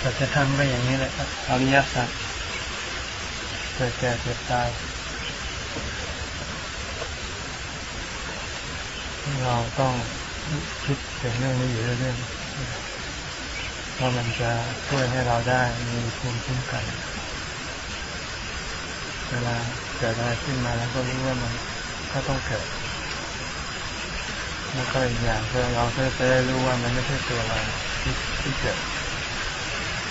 เราจะทำก็อย่างนี้แหละครับอริยสัจเกิดแก่เจ็บตายเราต้องคิดถึงเรื่องนี้อยู่เรื่อยๆเพราะมันจะช่วยให้เราได้มีภูมิคุ้มกัน เวลาเกิดอะไรขึ้นมาแล้วก็รู้ว่ามันก็ต้องเกิดแล้วก็อีกอย่างคือเราก็จะได้รู้ว่ามันไม่ใช่ตัวเราที่ที่เกิด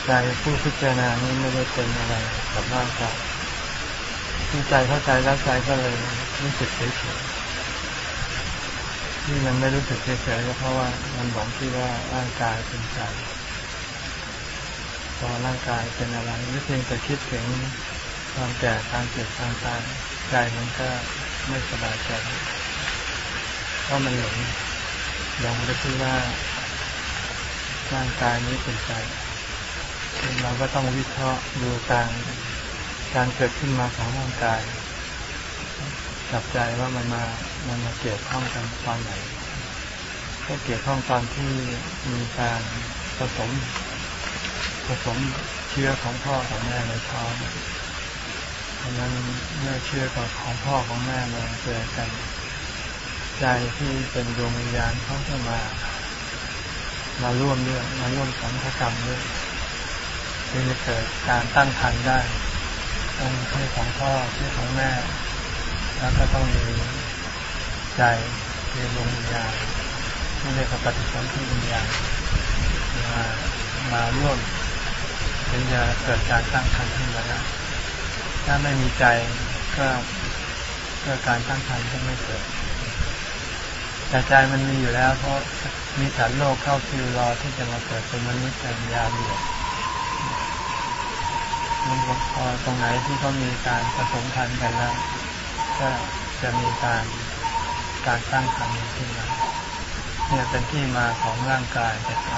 ใจผู้พิจารณานี้ไม่ได้เป็นอะไรกับร่างกายที่ใจเข้าใจแล้วใจก็เลยรู้สึกเฉยๆที่มันไม่รู้สึกเฉยๆก็เพราะว่ามันหวังที่ว่าร่างกายเป็นใจพอร่างกายเป็นอะไรไม่เพียงแต่คิดถึงความแก่การเจ็บการตายใจมันก็ไม่สบายใจเพราะมันหลงหลงไปคิดว่าร่างกายนี้เป็นใจ เราก็ต้องวิเคราะห์ดูการการเกิดขึ้นมาของร่างกายจับใจว่ามันมามันมาเกี่ยวข้องกันตอนไหนก็เกี่ยวข้องตอนที่มีการผสมผสมเชื้อของพ่อของแม่ในท้องเพราะนั้นเมื่อเชื้อของพ่อของแม่มาเจอกัน ใจที่เป็นดวงวิญญาณเขาจะมา มาร่วมด้วยมาร่วมสังฆกรรมด้วย จึงจะเกิดการตั้งครรภ์ได้ ต้องชื่อของพ่อชื่อของแม่ แล้วก็ต้องมีใจคือดวงวิญญาณที่เรียกว่าปฏิสัมพันธ์วิญญาณมามาร่วมถึงจะเกิดการตั้งครรภ์ขึ้นมาได้ถ้าไม่มีใจก็ก็การตั้งครรภ์ก็ไม่เกิดแต่ใจมันมีอยู่แล้ว เพราะมีสัตว์โลกเข้าคิวรอที่จะมาเกิดเป็นมนุษย์เป็นยาเดียว มันพอตรงไหนที่เขามีการผสมพันธุ์กันแล้วก็จะมีการการตั้างครรภ์ขึ้นมาเนี่ยเป็นที่มาของร่างกายแต่ใจ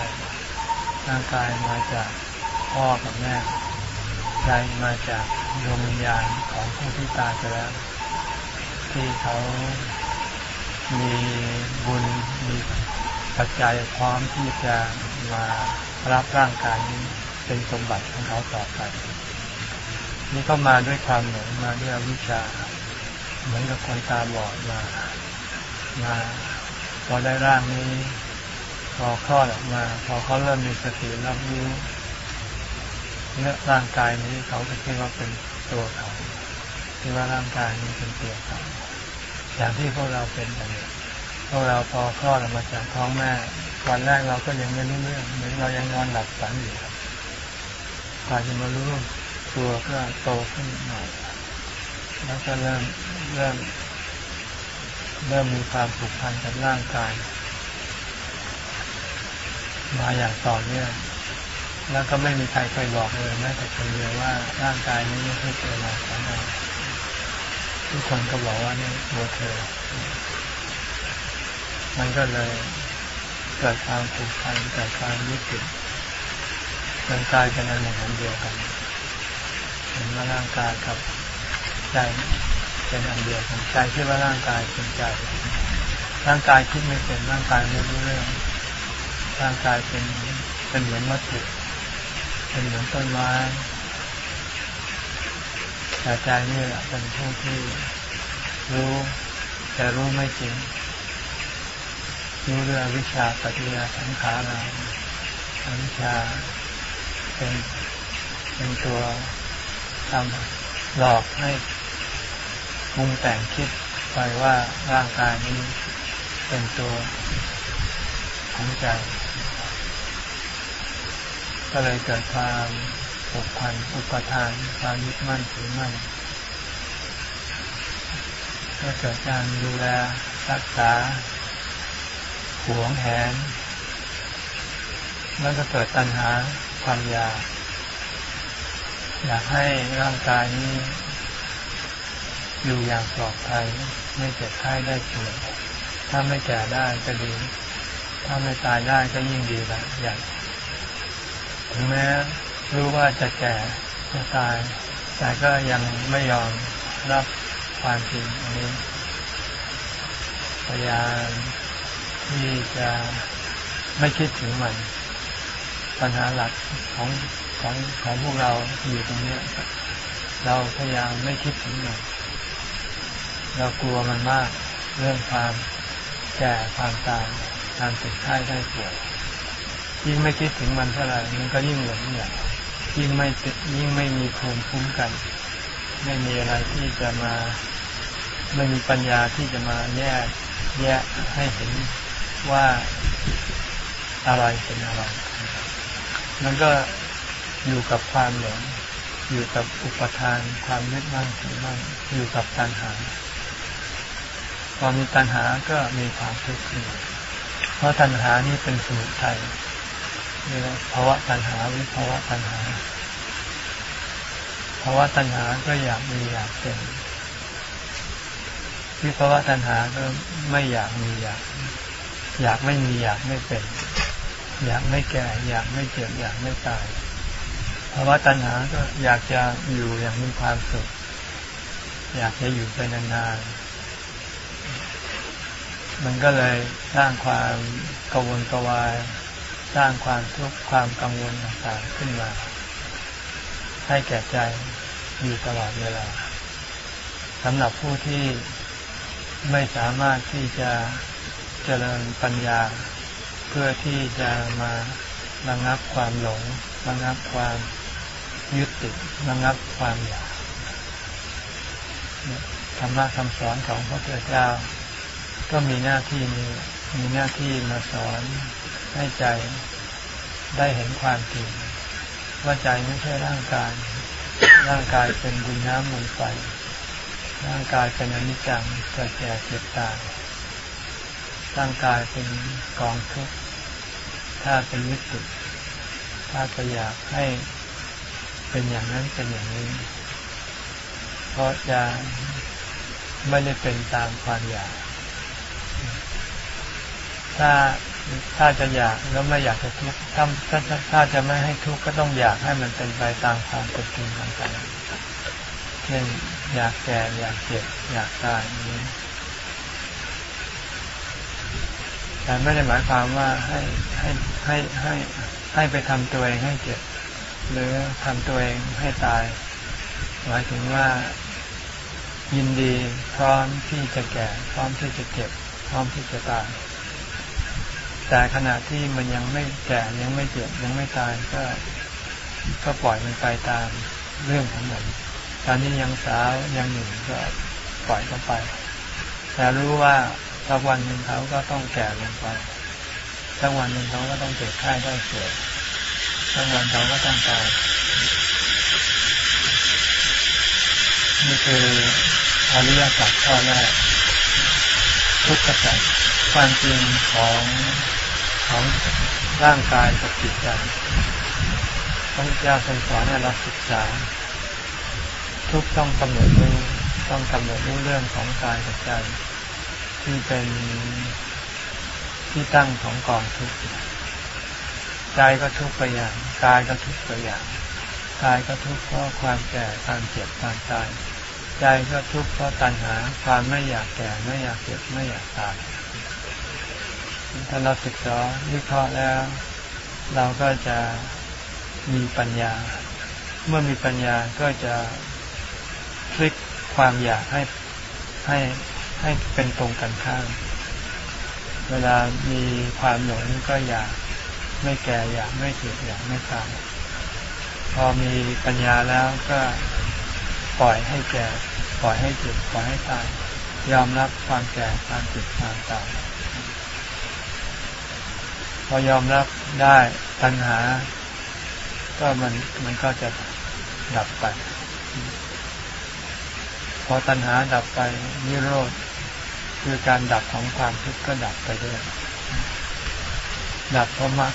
ร่างกายมาจากพ่อกับแม่ใจมาจากดวงวิญญาณของผู้ที่ตายไปแล้ว ที่เขามีบุญมีปัจจัยพร้อมที่จะมารับร่างกายนี้เป็นสมบัติของเขาต่อไป นี่ก็มาด้วยความหลงมาด้วยวิชา เหมือนกับคนตาบอดมามาพอได้ร่างนี้ พอคลอดออกมา พอเขาเริ่มมีสติรับรู้เนื้อร่างกายนี้เขาจะคิดว่าเป็นตัวเขาคิดว่าร่างกายนี้เป็นตัวเขาอย่างที่พวกเราเป็นอย่างนี้พวกเราพอคลอดออกมาจากท้องแม่วันแรกเราก็ยังไม่รู้เรื่องเหมือนเรายังนอนหลับฝันอยู่กว่าจะมารู้ ตัวก็โตขึ้นหน่อยแล้วก็เริ่มเริ่มเริ่มมีความผูกพันกับร่างกาย มาอย่างต่อเนื่องแล้วก็ไม่มีใครเคยบอกเลยแม้แต่คนเดียวว่าร่างกายนี้ไม่ใช่ตัวเราของเราทุกคนก็บอกว่านี่ตัวเธอ มันก็เลยเกิดความผูกพันเกิดความยึดติดร่างกายเป็นอันหนึ่งอันเดียวกัน เห็นว่าร่างกายกับใจเป็นอันเดียวกันใจคิดว่าร่างกายเป็นใจ ร่างกายคิดไม่เป็นร่างกายไม่รู้เรื่อง ร่างกายเป็นเป็นเหมือนวัตถุเป็นเหมือนต้นไม้แต่ใจนี่แหละเป็นผู้ที่รู้แต่รู้ไม่จริงรู้เรื่องวิชาปฏิยาสังขาราวิชาเป็นเป็นตัว ทำหลอกให้มุงแต่งคิดไปว่าร่างกายนี้เป็นตัวของใจ ก็เลยเกิดความผูกพันอุปทานความยึดมั่นถือมั่นก็เกิดการดูแลรักษาหวงแหนแล้วก็เกิดตัณหาความอยาก อยากให้ร่างกายนี้อยู่อย่างปลอดภัยไม่เจ็บไข้ได้ป่วยถ้าไม่แก่ได้ก็ดี ถ้าไม่ตายได้ก็ยิ่งดีละอย่างถึงแม้รู้ว่าจะแก่จะตาย แต่ก็ยังไม่ยอมรับความจริงอันนี้พยายามที่จะไม่คิดถึงมัน ปัญหาหลักของ ของของพวกเราอยู่ตรงนี้เราพยายามไม่คิดถึงมันเรากลัวมันมากเรื่องความแก่ความตายการติดไข้ได้ป่วยยิ่งไม่คิดถึงมันเท่าไหร่มันก็ยิ่งหลงเนี่ยยิ่งไม่ยิ่งไม่มีภูมิคุ้มกัน ไม่มีอะไรที่จะมาไม่มีปัญญาที่จะมาแยกแยกให้เห็นว่าอะไรเป็นอะไร มันก็ อยู่กับความหลงอยู่กับอุปทานความยึดมั่นถือมั่นอยู่กับตัณหาพอมีตัณหาก็มีความทุกข์ขึ้นเพราะตัณหานี่เป็นสมุทัยเรียกว่าภาวะตัณหาวิภาวะตัณหาภาวะตัณหาก็อยากมีอยากเป็นวิภาวะตัณหาก็ไม่อยากมีอยาก อยากไม่มีอยากไม่เป็น อยากไม่แก่ อยากไม่เจ็บอยากไม่ตาย ภาวะตัณหาก็อยากจะอยู่อย่างมีความสุข อยากจะอยู่ไปนานๆ มันก็เลยสร้างความกังวลกวาย สร้างความทุกข์ความกังวลต่างๆขึ้นมา ให้แก่ใจอยู่ตลอดเวลาสำหรับผู้ที่ไม่สามารถที่จะเจริญปัญญา เพื่อที่จะมาระงับความหลงระงับความ ยึดติดระงับความอยากธรรมะคำสอนของพระพุทธเจ้า ก็มีหน้าที่มีมีหน้าที่มาสอนให้ใจได้เห็นความจริงว่าใจไม่ใช่ร่างกาย ร่างกายเป็นดินน้ำลมไฟ ร่างกายเป็นอนิจจังเกิดแก่เจ็บตาย ร่างกายเป็นกองทุกข์ ถ้าเป็นวิสุทถ้าจะอยากให้ เป็นอย่างนั้นเป็นอย่างนี้ เพราะจะไม่ได้เป็นตามความอยาก ถ้าถ้าจะอยากแล้วไม่อยากจะทุกข์ถ้าถ้าถ้าจะไม่ให้ทุกข์ก็ต้องอยากให้มันเป็นไปตามความเป็นจริงต่างๆเช่นอยากแก่อยากเจ็บอยากตายนี้แต่ไม่ได้หมายความว่าให้ให้ให้ให้ให้ไปทำตัวเองให้เจ็บ หรือทำตัวเองให้ตาย หมายถึงว่ายินดีพร้อมที่จะแก่ พร้อมที่จะเจ็บ พร้อมที่จะตาย แต่ขณะที่มันยังไม่แก่ยังไม่เจ็บยังไม่ตายก็ก็ปล่อยมันไปตามเรื่องของมันตอนนี้ยังสาวยังหนุ่มก็ปล่อยเขาไป แต่รู้ว่าสักวันหนึ่งเขาก็ต้องแก่ลงไปสักวันหนึ่งเขาก็ต้องเจ็บไข้ได้เสีย สักวันเขาก็ต้องตายนี่คืออริยสัจข้อแรกทุกข์สัจความจริงของของร่างกายกับจิตใจต้องเจ้าทรงสอนให้เราศึกษา ทุกต้องกำหนดรู้ต้องกำหนดรู้เรื่องของกายกับใจที่เป็นที่ตั้งของกองทุกข์ ใจก็ทุกข์ไปอย่างกายก็ทุกข์ไปอย่างกายก็ทุกข์เพราะความแก่ความเจ็บความตายใจก็ทุกข์เพราะตัณหาความไม่อยากแก่ไม่อยากเจ็บไม่อยากตายถ้าเราศึกษาวิเคราะห์แล้ว เราก็จะมีปัญญา เมื่อมีปัญญาก็จะพลิกความอยากให้ให้ให้เป็นตรงกันข้าม เวลามีความหลงก็อยาก ไม่แก่อยากไม่เจ็บอยากไม่ตายพอมีปัญญาแล้วก็ปล่อยให้แก่ปล่อยให้เจ็บปล่อยให้ตายยอมรับความแก่ความเจ็บความตายพอยอมรับได้ปัญหา ก็มันมันก็จะดับไป พอตัณหาดับไปนิโรธคือการดับของความทุกข์ก็ดับไปด้วย ดับเพราะมรรค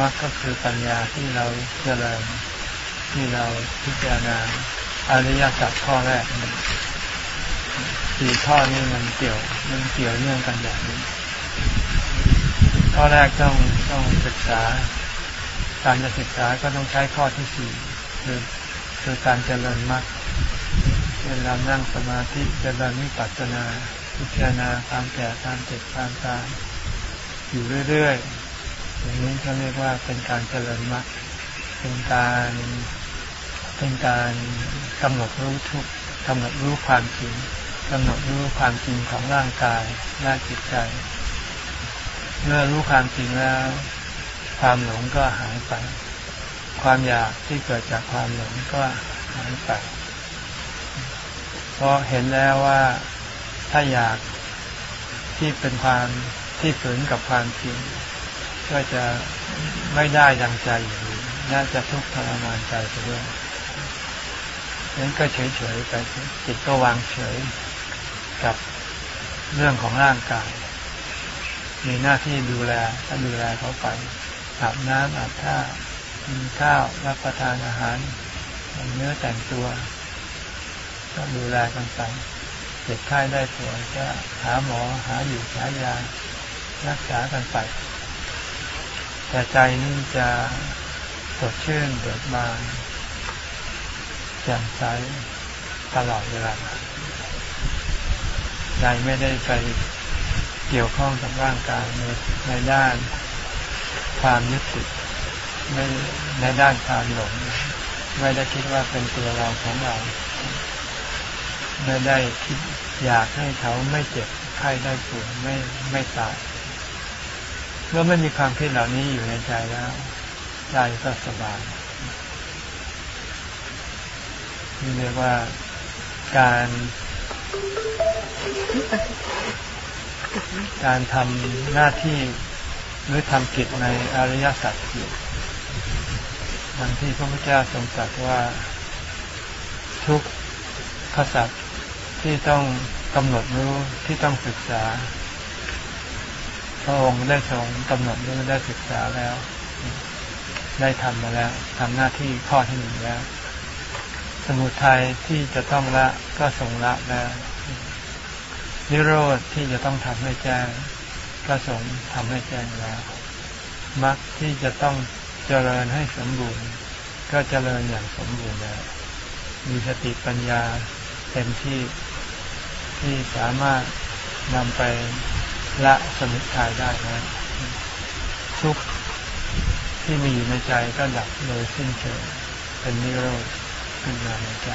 มรรคก็คือปัญญาที่เราเจริญที่เราพิจารณาอริยสัจข้อแรกสี่ข้อนี้มันเกี่ยวมันเกี่ยวเนื่องกันอย่างนี้ ข้อแรกต้องต้องศึกษา การจะศึกษาก็ต้องใช้ข้อที่สี่คือคือการเจริญมรรคเวลานั่งสมาธิจะเริญวิปัสสนา พิจารณาความแก่ความเจ็บความตายอยู่เรื่อยๆ อย่างนี้เขาเรียกว่าเป็นการเจริญมรรคเป็นการเป็นการกำหนดรู้ทุกกำหนดรู้ความจริงกำหนดรู้ความจริงของร่างกายและจิตใจ เมื่อรู้ความจริงแล้ว ความหลงก็หายไป ความอยากที่เกิดจากความหลงก็หายไปเพราะเห็นแล้วว่าถ้าอยากที่เป็นความที่ฝืนกับความจริง ก็จะไม่ได้ดังใจอยู่น่าจะทุกข์ทรมานใจไปด้วยนั้นก็เฉยๆไปจิตก็วางเฉยกับเรื่องของร่างกาย มีหน้าที่ดูแลก็ดูแลเขาไปอาบน้ำอาบท่ากินข้าวรับประทานอาหารเนื้อแต่งตัวก็ดูแลกันไปเจ็บไข้ได้ป่วยก็หาหมอหาอยู่หายารักษากันไป แต่ใจนี่จะสดชื่นเบิกบานแจ่มใสตลอดเวลาใจไม่ได้ไปเกี่ยวข้องกับร่างกายในในด้านความยึดติดไม่ในด้านความหลงไม่ได้คิดว่าเป็นตัวเราของเรา ไม่ได้คิดอยากให้เขาไม่เจ็บไข้ได้ป่วยไม่ไม่ตาย เมื่อไม่มีความคิดเหล่านี้อยู่ในใจแล้วใจก็สบายนี่เรียกว่าการการทำหน้าที่หรือทำกิจในอริยสัจสี่ดังที่พระพุทธเจ้าทรงตรัสว่าทุกขสัจที่ต้องกำหนดรู้ที่ต้องศึกษา พระองค์ได้ทรงกำหนดรู้ได้ศึกษาแล้ว ได้ทำมาแล้วทำหน้าที่ข้อที่หนึ่งแล้ว สมุทัยที่จะต้องละก็ทรงละแล้วนิโรธที่จะต้องทำให้แจ้งก็สงทำให้แจ้งแล้วมรรคที่จะต้องเจริญให้สมบูรณ์ ก็เจริญอย่างสมบูรณ์แล้วมีสติปัญญาเต็มที่ที่สามารถนำไป ละสมุทัยได้นะทุกที่มีอยู่ในใจก็ดับโดยสิ้นเชิงเป็นนิโรธขึ้นมาในใจ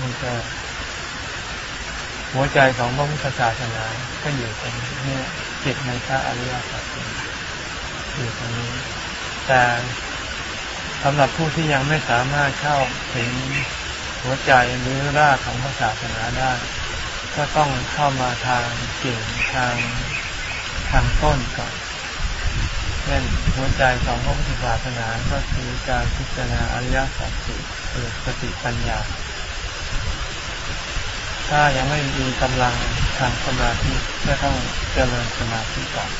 มันก็หัวใจของพระพุทธศาสนาก็อยู่ตรงนี้จิตในพระอริยสัจอยู่ตรงนี้ แต่สำหรับผู้ที่ยังไม่สามารถเข้าถึงหัวใจหรือรากของพระศาสนาได้ ก็ต้องเข้ามาทางกิ่งทางทางต้นก่อนเช่นหัวใจของพระพุทธศาสนาก็คือการพิจารณาอริยสัจสี่เกิดสติปัญญา ถ้ายังไม่มีกำลังทางสมาธิก็ต้องเจริญสมาธิก่อน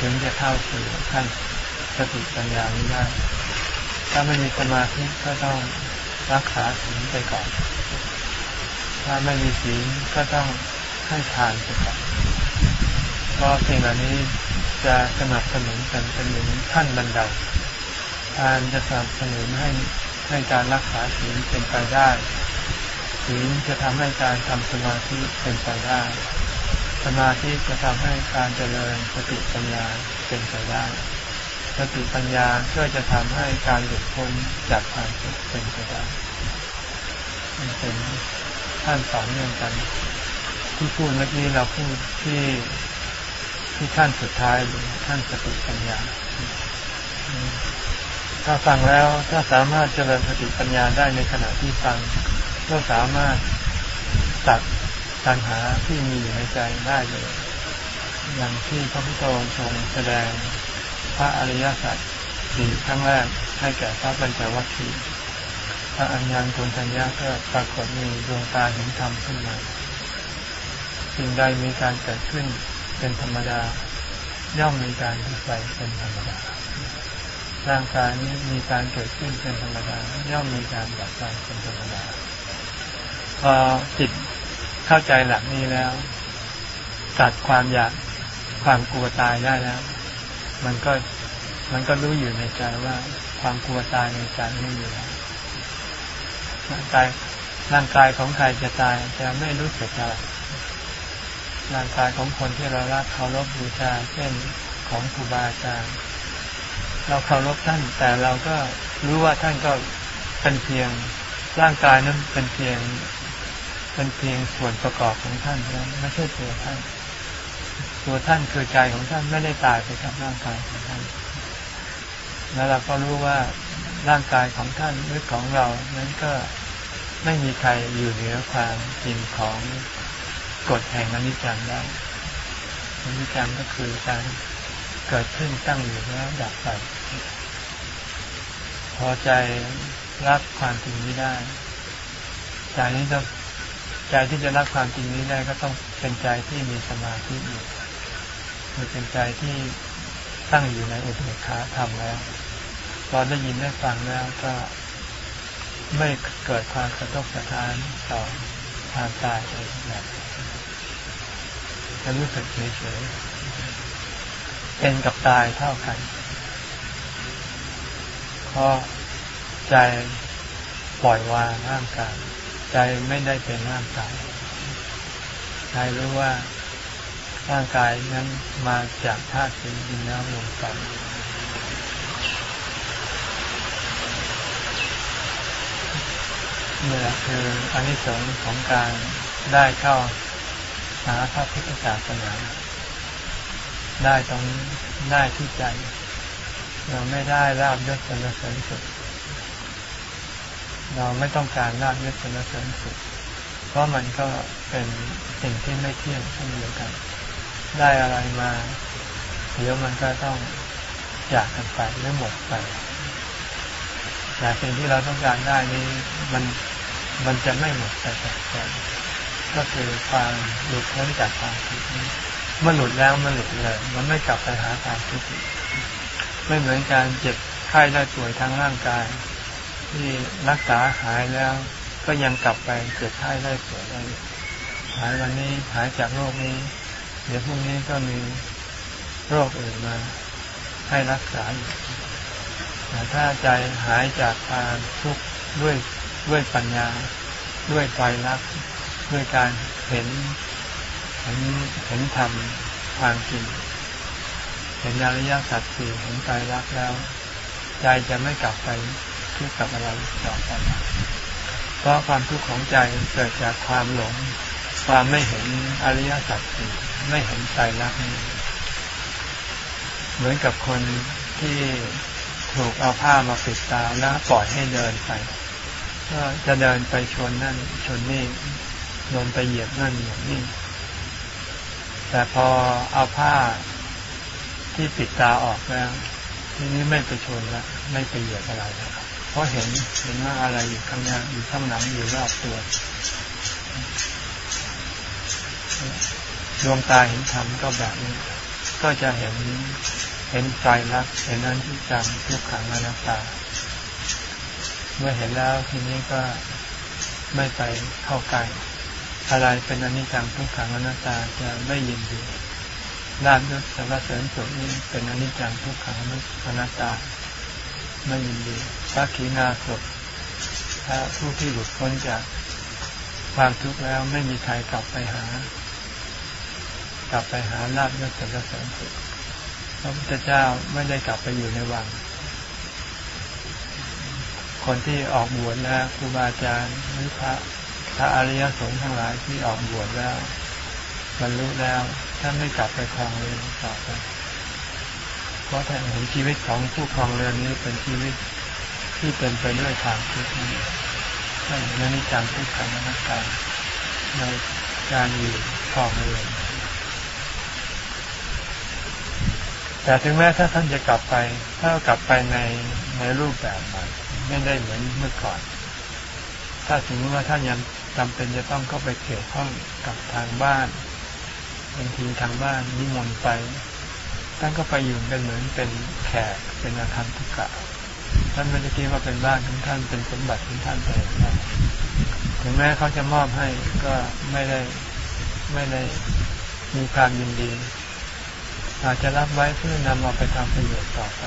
ถึงจะเข้าสู่ขั้นสติปัญญานี้ได้ถ้าไม่มีสมาธิก็ต้องรักษาศีลไปก่อน ถ้าไม่มีศีลก็ต้องให้ทานไปก่อนเพราะสิ่งเหล่านี้จะสนับสนุนกันเป็นหมือนขั้นบันไดทานจะสนับสนุนให้ให้การรักษาศีลเป็นไปได้ศีลจะทำให้การทำสมาธิเป็นไปได้ สมาธิจะทำให้การเจริญสติปัญญาเป็นไปได้สติปัญญาก็จะทำให้การหลุดพ้นจากความทุกข์เป็นไปได้เป็น ขั้นสองเนื่องกัน ที่พูดเมื่อกี้เราพูดที่ที่ขั้นสุดท้ายหรือขั้นสติปัญญา ถ้าฟังแล้วถ้าสามารถเจริญสติปัญญาได้ในขณะที่ฟัง ก็สามารถตัดตัณหาที่มีอยู่ในใจได้เลยอย่างที่พระพุทธองค์ทรงแสดงพระอริยสัจสี่ครั้งแรกให้แก่พระปัญจวัคคีย์ พระอัญญาณกุลัญญาก็ปรากฏมีดวงตาเห็นธรรมขึ้นมาสิ่งใดมีการเกิดขึ้นเป็นธรรมดา ย่อมมีการที่ไปเป็นธรรมดา ร่างกายนี้มีการเกิดขึ้นเป็นธรรมดา ย่อมมีการดับไปเป็นธรรมดา พอจิตเข้าใจหลักนี้แล้วตัดความอยากความกลัวตายได้แล้ว มันก็มันก็รู้อยู่ในใจว่าความกลัวตายในใจไม่มีแล้ว ร่างกายร่างกายของใครจะตายจะไม่รู้สึกอะไรร่างกายของคนที่เรารักเคารพบูชาเช่นของครูบาอาจารย์เราเคารพท่าน แต่เราก็รู้ว่าท่านก็เป็นเพียงร่างกายนั้นเป็นเพียงเป็นเพียงส่วนประกอบของท่านนะไม่ใช่ตัวท่าน ตัวท่านคือใจของท่านไม่ได้ตายไปกับร่างกายของท่าน แล้วเราก็รู้ว่า ร่างกายของท่านหรือของเรา นั้นก็ไม่มีใครอยู่เหนือความจริงของกฎแห่งอนิจจังได้อนิจจังก็คือการเกิดขึ้นตั้งอยู่แล้วดับไป พอใจรับความจริงนี้ได้ ใจนี้ต้องใจที่จะรับความจริงนี้ได้ก็ต้องเป็นใจที่มีสมาธิอยู่คือเป็นใจที่ตั้งอยู่ในอุเบกขาธรรมแล้ว พอได้ยินได้ฟังแล้วก็ไม่เกิดความกระทบกระทานต่อความตายเลยแบบจะรู้สึกเฉยๆเป็นกับตายเท่ากันเพราะใจปล่อยวางร่างกายใจไม่ได้เป็นร่างกายใจรู้ว่าร่างกายนั้นมาจากธาตุสี่ดินน้ำลมไฟ นี่แหละคืออนนี้สงของการได้เข้าหาพระพุทธศาสนา ได้ตรงได้ที่ใจ เราไม่ได้ราบยศสรรเสริญสุด เราไม่ต้องการราบยศสรรเสริญสุด เพราะมันก็เป็นสิ่งที่ไม่เที่ยงเช่นเดียวกัน ได้อะไรมาเดี๋ยวมันก็ต้องจากกันไปหรือหมดไปแต่สิ่งที่เราต้องการได้นี้มัน มันจะไม่หมดไปจากใจก็คือความหลุดพ้นจากความคิดนี้เมื่อหลุดแล้วมันหลุดเลย มันไม่กลับไปหาความคิดไม่เหมือนการเจ็บไข้ได้ป่วยทางร่างกาย ที่รักษาหายแล้ว ก็ยังกลับไปเกิดไข้ได้ป่วยได้หายวันนี้หายจากโรคนี้ เดี๋ยวพรุ่งนี้ก็มีโรคอื่นมาให้รักษาอยู่แต่ถ้าใจหายจากความทุกข์ด้วย ด้วยปัญญา ด้วยไฟรักด้วยการเห็นเห็นเห็นธรรมความจริงเห็นอริยสัจสี่เห็นไตรลักษณ์แล้ว ใจจะไม่กลับไปทุกข์กับอะไรต่อไปเพราะความทุกข์ของใจเกิดจากความหลง ความไม่เห็นอริยสัจสี่ไม่เห็นไตรลักษณ์เหมือนกับคนที่ถูกเอาผ้ามาปิดตาแล้วปล่อยให้เดินไป ก็จะเดินไปชนนั่น ชนนี่โดนไปเหยียบนั่นเหยียบนี่ แต่พอเอาผ้าที่ปิดตาออกแล้ว ทีนี้ไม่ไปชนละไม่ไปเหยียบอะไรแล้วเพราะเห็นเห็นว่าอะไรอยู่ข้างหน้าอยู่ข้างหลังอยู่รอบตัวดวงตาเห็นธรรมก็แบบนี้ ก็จะเห็นเห็นใจรักเห็นนั้นที่จังทุกขังอนัตตา เมื่อเห็นแล้วทีนี้ก็ไม่ไปเข้าใกล้อะไรเป็นอนิจจังทุกขังอนัตตาจะไม่ยินดีลาบยศสารเสริญสุขนี้เป็นอนิจจังทุกขังอนัตตา ไม่ยินดีพระขีณาสพถ้าผู้ที่หลุดพ้นจากความทุกข์แล้วไม่มีใครกลับไปหา กลับไปหาลาบยศสารเสริญสุขพระพุทธเจ้าไม่ได้กลับไปอยู่ในวัง คนที่ออกบวชแล้วครูบาอาจารย์หรือพระพระอริยสงฆ์ทั้งหลายที่ออกบวชแล้วบรรลุแล้วท่านไม่กลับไปครองเรือนต่อไปเพราะท่านเห็นชีวิตของผู้ครองเรือนนี้เป็นชีวิตที่เป็นไปด้วยความทุกข์นี้ท่านเห็นนิจังทุกขังนักการในการอยู่ครองเรือนแต่ถึงแม้ถ้าท่านจะกลับไป ถ้ากลับไปในในรูปแบบใหม่ ไม่ได้เหมือนเมื่อก่อน ถ้าสมมติว่าท่านยังจำเป็นจะต้องเข้าไปเกี่ยวข้องกับทางบ้านบางทีทางบ้านนิมนต์ไปท่านก็ไปอยู่กันเหมือนเป็นแขกเป็นอาคารทุกกะท่านไม่ได้คิดว่าเป็นบ้านของท่านเป็นสมบัติของท่านไปถึงแม้เขาจะมอบให้ก็ไม่ได้ไม่ได้มีความยินดี อาจจะรับไว้เพื่อนำมาไปทำประโยชน์ต่อไป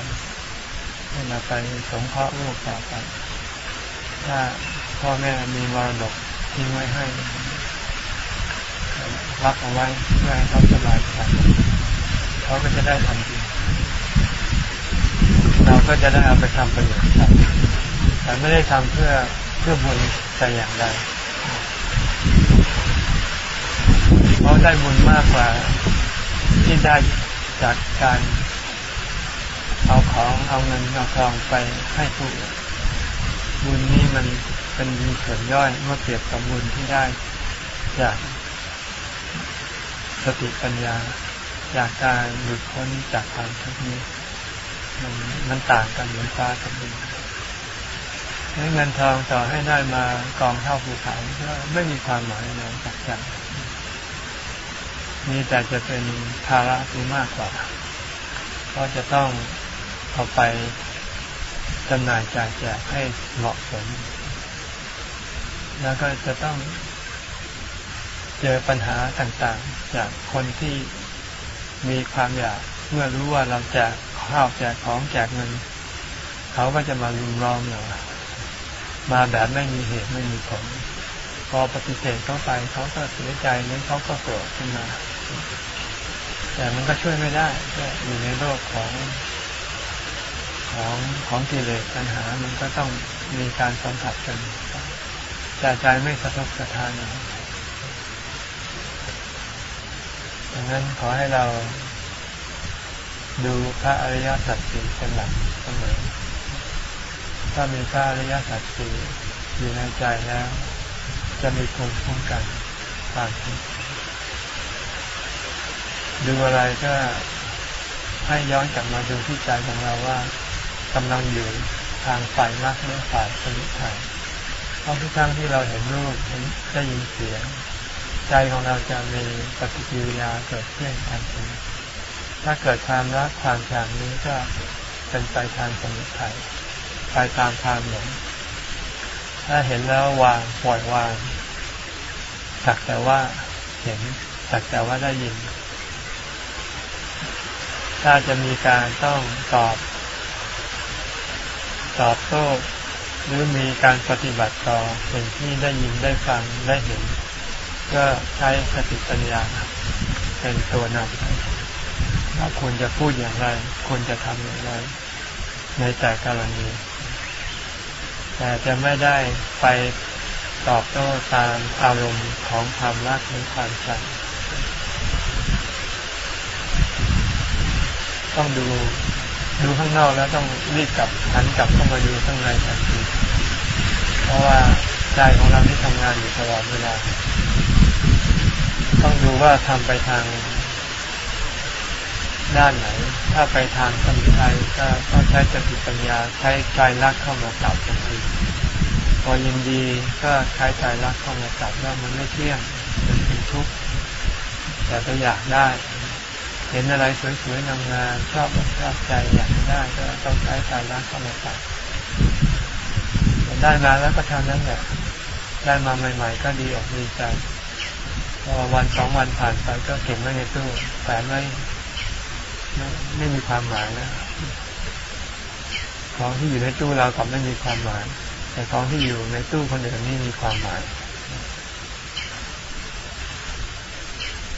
ให้เราไปสงเคราะห์ลูกต่อไปถ้าพ่อแม่มีมรดกทิ้งไว้ให้ รับเอาไว้เพื่อให้เขาสบายใจเขาก็จะได้ทำจริงเราก็จะได้เอาไปทำประโยชน์แต่ไม่ได้ทำเพื่อเพื่อบุญแต่อย่างใดเพราะได้บุญมากกว่าที่ได้จากการ ของเอาเงินเอาทองไปให้ผู้อื่นบุญนี้มันเป็นมีส่วนย่อยเมื่อเปรียบกับบุญที่ได้จากสติปัญญา จากการหลุดพ้นจากความทุกข์นี้มันมันต่างกันเหมือนฟ้ากับดินเงินทองต่อให้ได้มากองเท่าภูเขาก็ไม่มีความหมายอะไรสักอย่างมีแต่จะเป็นภาระที่มากกว่าเพราะจะต้อง เอาไปจำหน่ายจ่ายแจกให้เหมาะสม แล้วก็จะต้องเจอปัญหาต่างๆ จากคนที่มีความอยากเมื่อรู้ว่าเราแจกข้าวแจกของแจกเงิน เขาก็จะมาลุมล้อมเรามาแบบไม่มีเหตุไม่มีผล พอปฏิเสธเข้าไปเขาก็เสียใจหรือเขาก็โกรธขึ้นมา แต่มันก็ช่วยไม่ได้ก็อยู่ในโลกของ ของของกิเลสปัญหา มันก็ต้องมีการสัมผัสกันแต่ใจไม่สะทกสะท้านนะดังนั้นขอให้เราดูพระอริยสัจสี่เป็นหลักเสมอถ้ามีพระอริยสัจสี่อยู่ในใจแล้ว จะมีภูมิคุ้มกันต่างดูอะไรก็ให้ย้อนกลับมาดูที่ใจของเราว่า กำลังอยู่ทางฝ่ายมรรคหรือฝ่ายสมุทัยเพราะทุกครั้งที่เราเห็นรูปเห็นได้ยินเสียง ใจของเราจะมีปฏิกิริยาเกิดขึ้นทันทีถ้าเกิดความรักความชังนี้ก็เป็นไปทางสมุทัยไปตามความหลงถ้าเห็นแล้ววางปล่อยวางสักแต่ว่าเห็นสักแต่ว่าได้ยิน ถ้าจะมีการต้องตอบ ตอบโต้หรือมีการปฏิบัติต่อสิ่งที่ได้ยินได้ฟังได้เห็น ก็ใช้สติปัญญาเป็นตัวนำว่าควรจะพูดอย่างไรควรจะทำอย่างไร ในแต่กรณี แต่จะไม่ได้ไปตอบโต้ตามอารมณ์ของความรักหรือความชังต้องดู ดูข้างนอกแล้วต้องรีบกลับหันกลับเข้ามาดูข้างในทันทีเพราะว่าใจของเราที่ทำงานอยู่ตลอดเวลา ต้องดูว่าทำไปทางด้านไหน ถ้าไปทางสมุทัยก็ต้องใช้สติปัญญาใช้ใจรักเข้ามาจับทันทีพอยินดีก็ใช้ใจรักเข้ามาจับว่ามันไม่เที่ยงมันเป็นทุกข์แต่ก็อยากได้ เห็นอะไรสวยๆงามๆชอบอกชอบใจอยากได้ก็ต้องใช้ใจรักเข้ามาตัดได้มาแล้วก็ทำนั้นแหละได้มาใหม่ๆ ก็ดีออกดีใจพอวันสองวันผ่านไปก็เก็บไว้ในตู้แฝงไว้ไม่มีความหมายนะของที่อยู่ในตู้เรากลับไม่มีความหมาย แต่ของที่อยู่ในตู้คนอื่นนี่มีความหมาย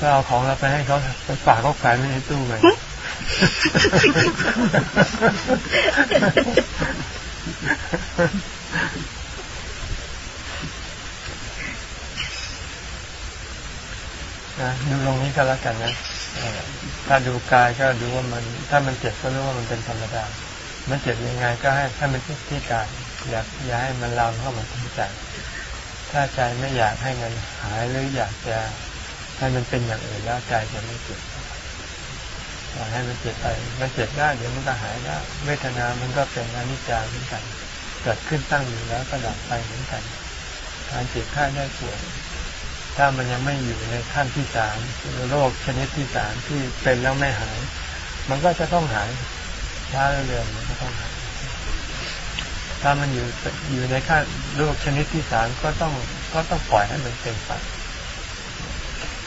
ก็เอาของเราไปให้เขาไปฝากเขาขายไม่ในตู้ไปนะดูตรงนี้ก็แล้วกันนะถ้าดูกายก็ดูว่ามันถ้ามันเจ็บก็รู้ว่ามันเป็นธรรมดา มันเจ็บยังไงก็ให้ให้มันที่กายอยากอย่าให้มันลามเข้ามาที่ใจถ้าใจไม่อยากให้มันหายหรืออยากจะ ให้มันเป็นอย่างอื่นแล้วใจจะไม่เจ็บให้มันเจ็บไป มันเจ็บได้เดี๋ยวมันก็หายได้เวทนา มันก็เป็นอนิจจาเหมือนกัน เกิดขึ้นตั้งอยู่แล้วก็ดับไปเหมือนกัน การเจ็บไข้ได้ป่วยถ้ามันยังไม่อยู่ในขั้นที่สามโรคชนิดที่สามที่เป็นแล้วไม่หาย มันก็จะต้องหายช้าเรื่อยๆมันก็ต้องหาย ถ้ามันอยู่อยู่ในขั้นโรคชนิดที่สามก็ต้องก็ต้องปล่อยให้มันเป็นไป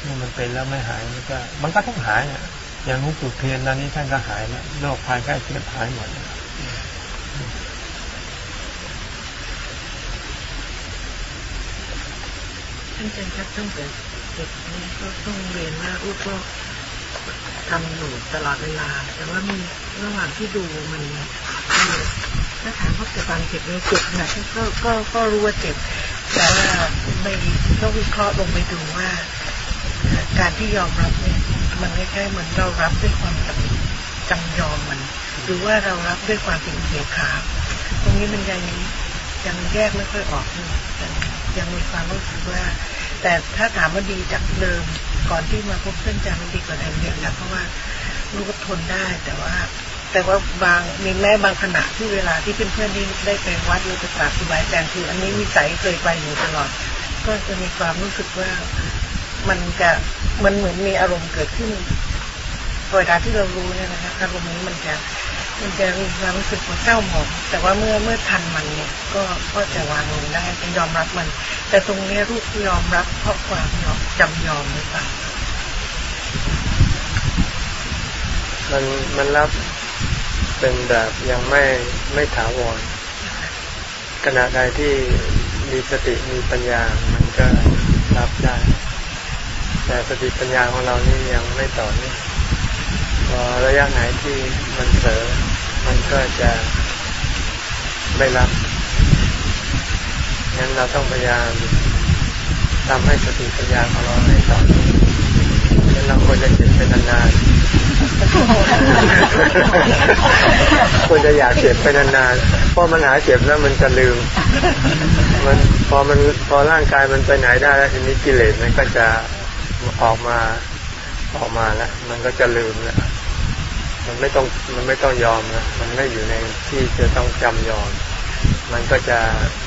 เมื่อมันเป็นแล้วไม่หายมันก็มันก็ต้องหายอะอย่างหลวงปู่เพียนตอนนี้ท่านก็หายแล้วโรคภัยไข้เจ็บหายหมดท่านอาจารย์ครับต้องเกิดเด็กนี่ก็ต้องเรียนว่าอุก็ทำอยู่ตลอดเวลา แต่ว่ามีระหว่างที่ดูมันถ้าถามว่าเกิดความเจ็บไม่เจ็บนะก็ก็ก็รู้ว่าเจ็บ แต่ว่าไม่ต้องวิเคราะห์ลงไปดูว่า การที่ยอมรับเนี่ยมันไม่ใช่เหมือนเรารับด้วยความจำจำยอมมัน หรือว่าเรารับด้วยความเป็นเสียขาตรงนี้มันยังยังแยกไม่ค่อยออกยังยังมีความรู้สึกว่า แต่ถ้าถามว่าดีจากเดิม ก่อนที่มาพบเพื่อนจำดีกว่าเดิมเยอะนะเพราะว่าลูกก็ทนได้แต่ว่า แต่ว่าบางมีแม่บางขณะที่เวลาที่เพื่อนๆนี่ได้ไปวัดหรือไปกราบครูบาอาจารย์คืออันนี้มีใสเคยไปอยู่ตลอด ก็จะมีความรู้สึกว่า มันจะมันเหมือนมีอารมณ์เกิดขึ้นเวลาที่เรารู้เนี่ยนะคะอารมณ์นี้มันจะมันจะมีความรู้สึกเศร้าหมองแต่ว่าเมื่อเมื่อทันมันเนี่ย ก็ก็จะวางลงได้จะยอมรับมัน แต่ตรงนี้รูปยอมรับเพราะความยอมจำยอมหรือเปล่ามันมันรับเป็นแบบยังไม่ไม่ถาวรขณะใดที่มีสติมีปัญญา มันก็รับได้ แต่สติปัญญาของเรานี่ยังไม่ต่อเนื่องพอระยะไหนที่มันเสอมันก็จะไม่รับงั้นเราต้องพยายามทำให้สติปัญญาของเราให้ต่อเนื่องงั้นเราควรจะเก็บเป็นนานควรจะอยากเก็บไปนานๆ เพราะมันหาเก็บแล้วมันจะลืม มันพอมันพอร่างกายมันไปไหนได้แล้วทีนี้กิเลสมันก็จะ ออกมาออกมาแล้วมันก็จะลืมแล้วมันไม่ต้องมันไม่ต้องยอมนะมันไม่อยู่ในที่จะต้องจำยอม มันก็จะ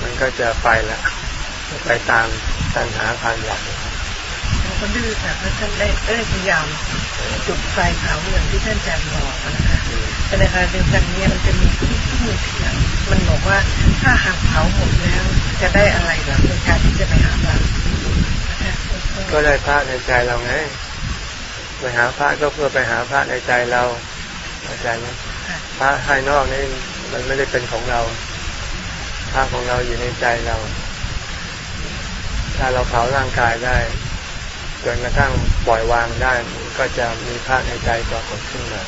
มันก็จะไปละไปตามตัณหาความอยากก็ดื้อค่ะพระท่านได้ได้พยายามจุดไฟเผาอย่างที่ท่านอาจารย์บอกนะคะแต่ในขณะเดียวกันเนี่ยมันจะมีที่ที่มีเสียงมันบอกว่าถ้าหากเผาหมดแล้วจะได้อะไรหรือในการที่จะไปหาพระ ก็ได้พระในใจเราไงไปหาพระก็เพื่อไปหาพระในใจเราเข้าใจไหมพระภายนอกนี่มันไม่ได้เป็นของเราพระของเราอยู่ในใจเรา ถ้าเราเผาร่างกายได้จนกระทั่งปล่อยวางได้ก็จะมีพระในใจปรากฏขึ้นมา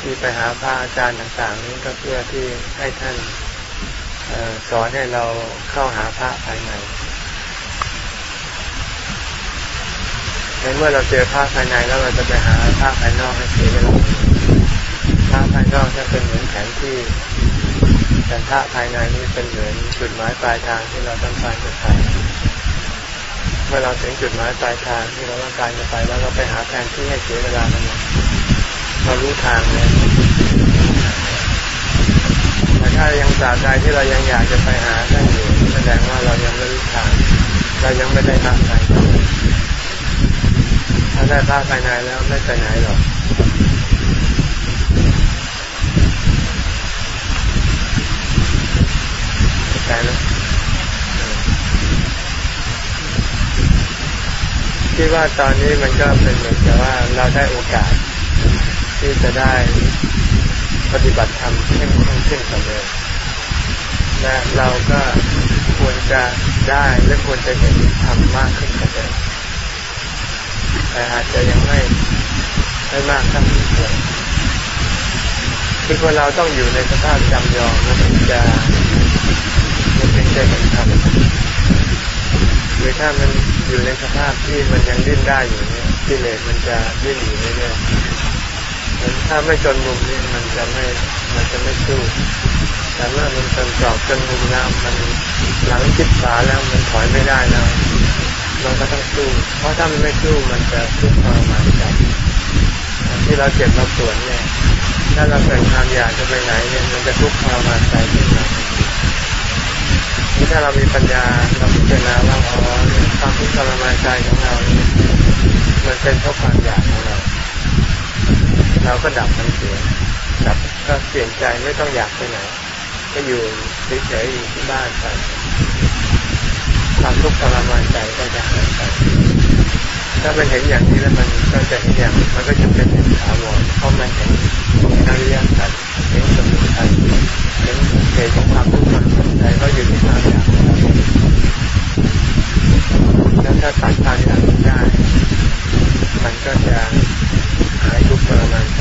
ที่ไปหาพระอาจารย์ต่างๆ นี้ก็เพื่อที่ให้ท่านสอนให้เราเข้าหาพระภายใน ในเมื่อเราเจอภาพภายในแล้วเราจะไปหาภาพภายนอกให้เสียเวลาภาพภายนอกจะเป็นเหมือนแผนที่แต่ภาพภายในนี่เป็นเหมือนจุดหมายปลายทางที่เราต้องการจะไปเมื่อเราถึงจุดหมายปลายทางที่เราต้องการจะไปแล้วเราไปหาแผนที่ให้เสียเวลามันเรารู้ทางเลยแต่ถ้ายังตราบใดที่เรายังอยากจะไปหาท่านอยู่แสดงว่าเรายังไม่รู้ทาง เรายังไม่ได้ทางไป ถ้าได้พระภายในแล้วไม่ไปไหนหรอกใจไหมคิดว่าตอนนี้มันก็เป็นเหมือนกับว่าเราได้โอกาส ที่จะได้ปฏิบัติธรรมเข้มข้นขึ้นกว่าเดิมและเราก็ควรจะได้และควรจะเห็นธรรมมากขึ้นกว่าเดิม แต่อาจจะยังไม่ไม่มากเท่าที่ควรคือคนเราต้องอยู่ในสภาพจำยอมแล้วถึงจะมันถึงจะเห็นธรรมหรือถ้ามันอยู่ในสภาพที่มันยังดิ้นได้อยู่เนี่ยกิเลสมันจะดิ้นอยู่เรื่อยๆถ้าไม่จนมุมนี่มันจะไม่มันจะไม่สู้แต่เมื่อมันจนกรอบจนมุมแล้วมันหลังคิดฝาแล้วมันถอยไม่ได้แล้ว เราก็ต้องสู้ เพราะถ้ามันไม่สู้มันจะทุกข์ทรมานใจที่เราเจ็บเราปวดเนี่ย ถ้าเราเกิดความอยากจะไปไหนเนี่ยมันจะทุกข์ทรมานใจขึ้นมาถ้าเรามีปัญญาเราพิจารณาว่าอ๋อความทุกข์ทรมานใจของเราเนี่ยมันเป็นเพราะความอยากของเรา เราก็ดับมันเสียดับก็เปลี่ยนใจไม่ต้องอยากไปไหน ก็อยู่เฉยๆอยู่ที่บ้านไป ความทุกข์ทรมานใจก็จะหายไปถ้ามันเห็นอย่างนี้แล้วมันก็จะเห็นอย่างมันก็จะเป็นถาวรเพราะมันเห็นอริยสัจเห็นสมุทัยเห็นเหตุของความทุกข์ทรมานใจก็อยู่ที่ความอยากแล้วถ้าตัดคามอย่ากได้ มันก็จะหายทุกข์ทรมานใจ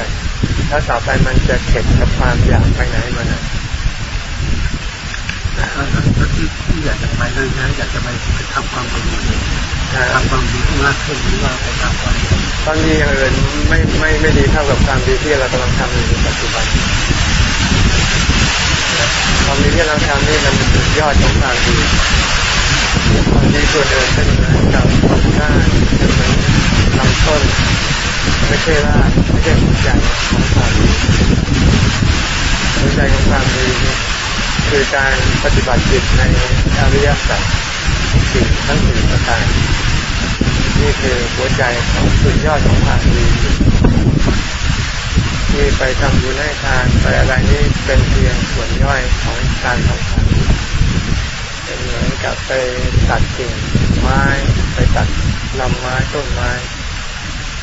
ถ้าต่อไปมันจะเข็ดกับความอยากไปไหนมาไหน อยากจะไปนั่งนนะอยากจะไปทำความดีทำความดีมากขึ้นหรือว่าไปทำความดีตอนนี้อย่างอื่นไม่ไม่ไม่ดีเท่ากับความดีที่เรากำลังทำอยู่ในปัจจุบันความดีที่เราทำนี่มันเป็นยอดของความดีความดีตัวนเดินเป็นเหมือนกับก้านเป็นเหมือนลำต้นไม่ใช่ว่าไม่ใช่หัวใจของความดีหัวใจของความดี คือการปฏิบัติจิตในอริยสัจสิ่งทั้งสี่ประการนี่คือหัวใจของสุดยอดของความดีที่ไปทำบุญให้ทานไปอะไรนี่เป็นเพียงส่วนย่อยของการทำทานเป็นเหมือนกับไปตัดกิ่งไม้ไปตัดลำไม้ต้นไม้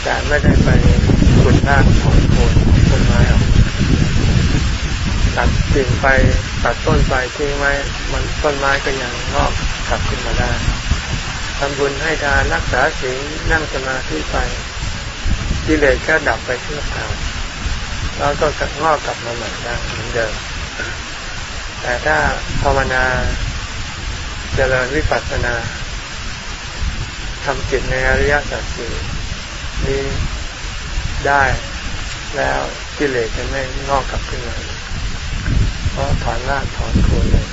แต่ไม่ได้ไปขุดรากถอนโคนต้นไม้ออกตัดกิ่งไป ตัดต้นไปทิ้งไว้ มันต้นไม้ก็ยังงอกกลับขึ้นมาได้ทำบุญให้ทานรักษาศีลนั่งสมาธิไปกิเลสก็ดับไปเชื่อคราวแล้วก็กงอกกลับมาใหม่ได้เหมือนเดิม แต่ถ้าภาวนาเจริญวิปัสสนาทำจิตในอริยสัจสี่นี้ได้แล้วกิเลสจะไม่งอกกลับขึ้นมา เพราะถอนรากถอนโคนเลย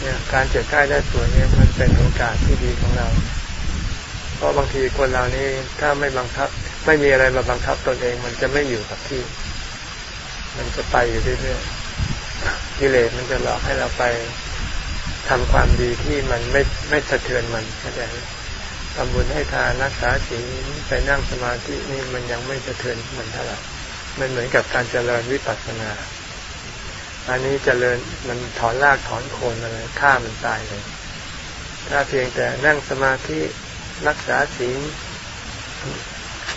เนี่ยการเจ็บใกล้ได้ป่วยเนี่ยมันเป็นโอกาสที่ดีของเรา เพราะบางทีคนเรานี่ถ้าไม่บังคับ ไม่มีอะไรมาบังคับตนเอง มันจะไม่อยู่กับที่ มันจะไปอยู่เรื่อยๆกิเลสมันจะหลอกให้เราไปทำความดีที่มันไม่ไม่สะเทือนมันเข้าใจทำบุญให้ทานรักษาศีลไปนั่งสมาธินี่มันยังไม่สะเทือนมันเท่าไหร่มันเหมือนกับการเจริญวิปัสสนา อันนี้เจริญมันถอนรากถอนโคนอะไรฆ่ามันตายเลย ถ้าเพียงแต่นั่งสมาธิรักษาศีล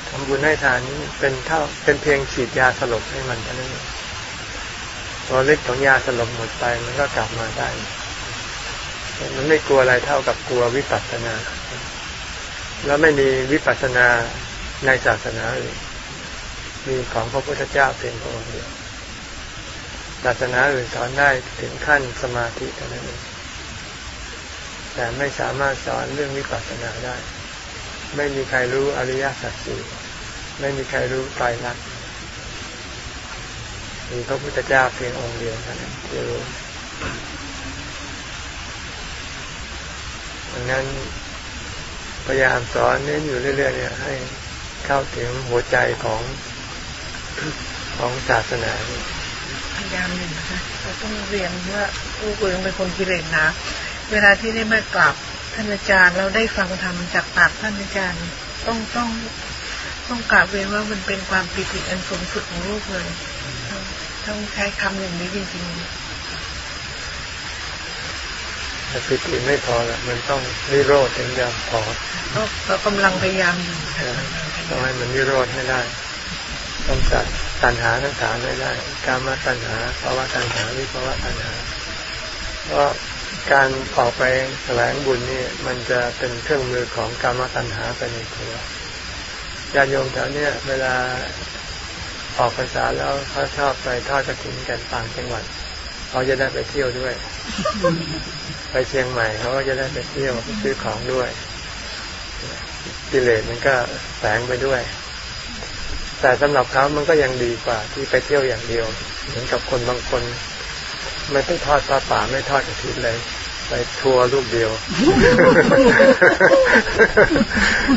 ทำบุญให้ทานนี้เป็นเท่าเป็นเพียงฉีดยาสลบให้มันเท่านั้นเองตัวเล็กของยาสลบหมดไปมันก็กลับมาได้ มันไม่กลัวอะไรเท่ากับกลัววิปัสสนา แล้วไม่มีวิปัสสนาในศาสนาอื่นมีของพระพุทธเจ้าเป็นพระองค์เดียว ศาสนาอื่นสอนได้ถึงขั้นสมาธิเท่านั้นเองแต่ไม่สามารถสอนเรื่องวิปัสสนาได้ ไม่มีใครรู้อริยสัจสี่ไม่มีใครรู้ไตรลักษณ์มีพระพุทธเจ้าเพียงองค์เดียวเท่านั้นที่รู้ดังนั้นพยายามสอนเน้นอยู่เรื่อยๆเนี่ยให้เข้าถึงหัวใจของของศาสนา ยายามหนึ่งนะคะเราต้องเรียนว่าลูกเองเป็นคนกิเลสนะ เวลาที่ได้มากราบท่านอาจารย์เราได้ฟังธรรมจากปากท่านอาจารย์ต้องต้องต้องกราบเรียนว่ามันเป็นความปิติอันสูงสุดของลูกเลย ต้องใช้คำอย่างนี้จริงๆแต่ปิติไม่พอละมันต้องนิโรธถึงจะพอก็กำลังพยายามอยู่ต้องให้มันนิโรธให้ได้ ต้องตัด ตัณหาทั้งสามไม่ได้การมาตัณหาภาวะตัณหาวิภาวะตัณหา เพราะการออกไปแสวงบุญนี่มันจะเป็นเครื่องมือของการมาตัณหาไปในตัวญาติโยมแถวเนี้ยเวลาออกภาษาแล้วเขาชอบไปทอดกระถิ่นกันต่างจังหวัดเขาจะได้ไปเที่ยวด้วย ไปเชียงใหม่เขาก็จะได้ไปเที่ยวซื้อของด้วยกิเลสมันก็แฝงไปด้วย แต่สำหรับเขามันก็ยังดีกว่าที่ไปเที่ยวอย่างเดียว เหมือนกับคนบางคน ไม่ต้องทอดปลาป่าไม่ทอดกระถิ่นเลยไปทัวร์ลูกเดียว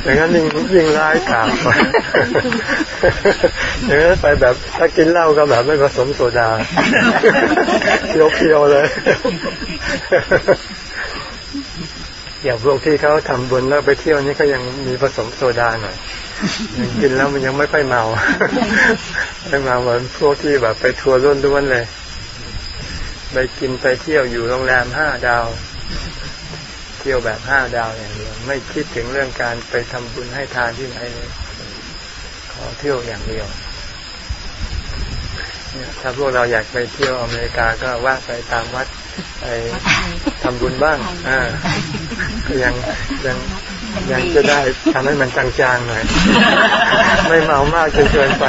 อย่างนั้นยิงยิงร้ายกาบอย่างนั้นไปแบบถ้ากินเหล้าก็แบบไม่ผสมโซดายกเพียวเลย อย่างพวกที่เขาทำบุญแล้วไปเที่ยวนี่ก็ยังมีผสมโซดาหน่อยกินแล้วมันยังไม่ค่อยเมาไม่เมาเหมือนพวกที่แบบไปทัวร์ล้วนๆเลย ไปกินไปเที่ยวอยู่โรงแรมห้าดาว เที่ยวแบบห้าดาวอย่างเดียวไม่คิดถึงเรื่องการไปทำบุญให้ทานที่ไหนเลยขอเที่ยวอย่างเดียวถ้าพวกเราอยากไปเที่ยวอเมริกาก็ว่าไปตามวัด ไปทำบุญบ้าง อ่ายังยังยังจะได้ทำให้มันจางๆหน่อย ไม่เมามากจนเกินไป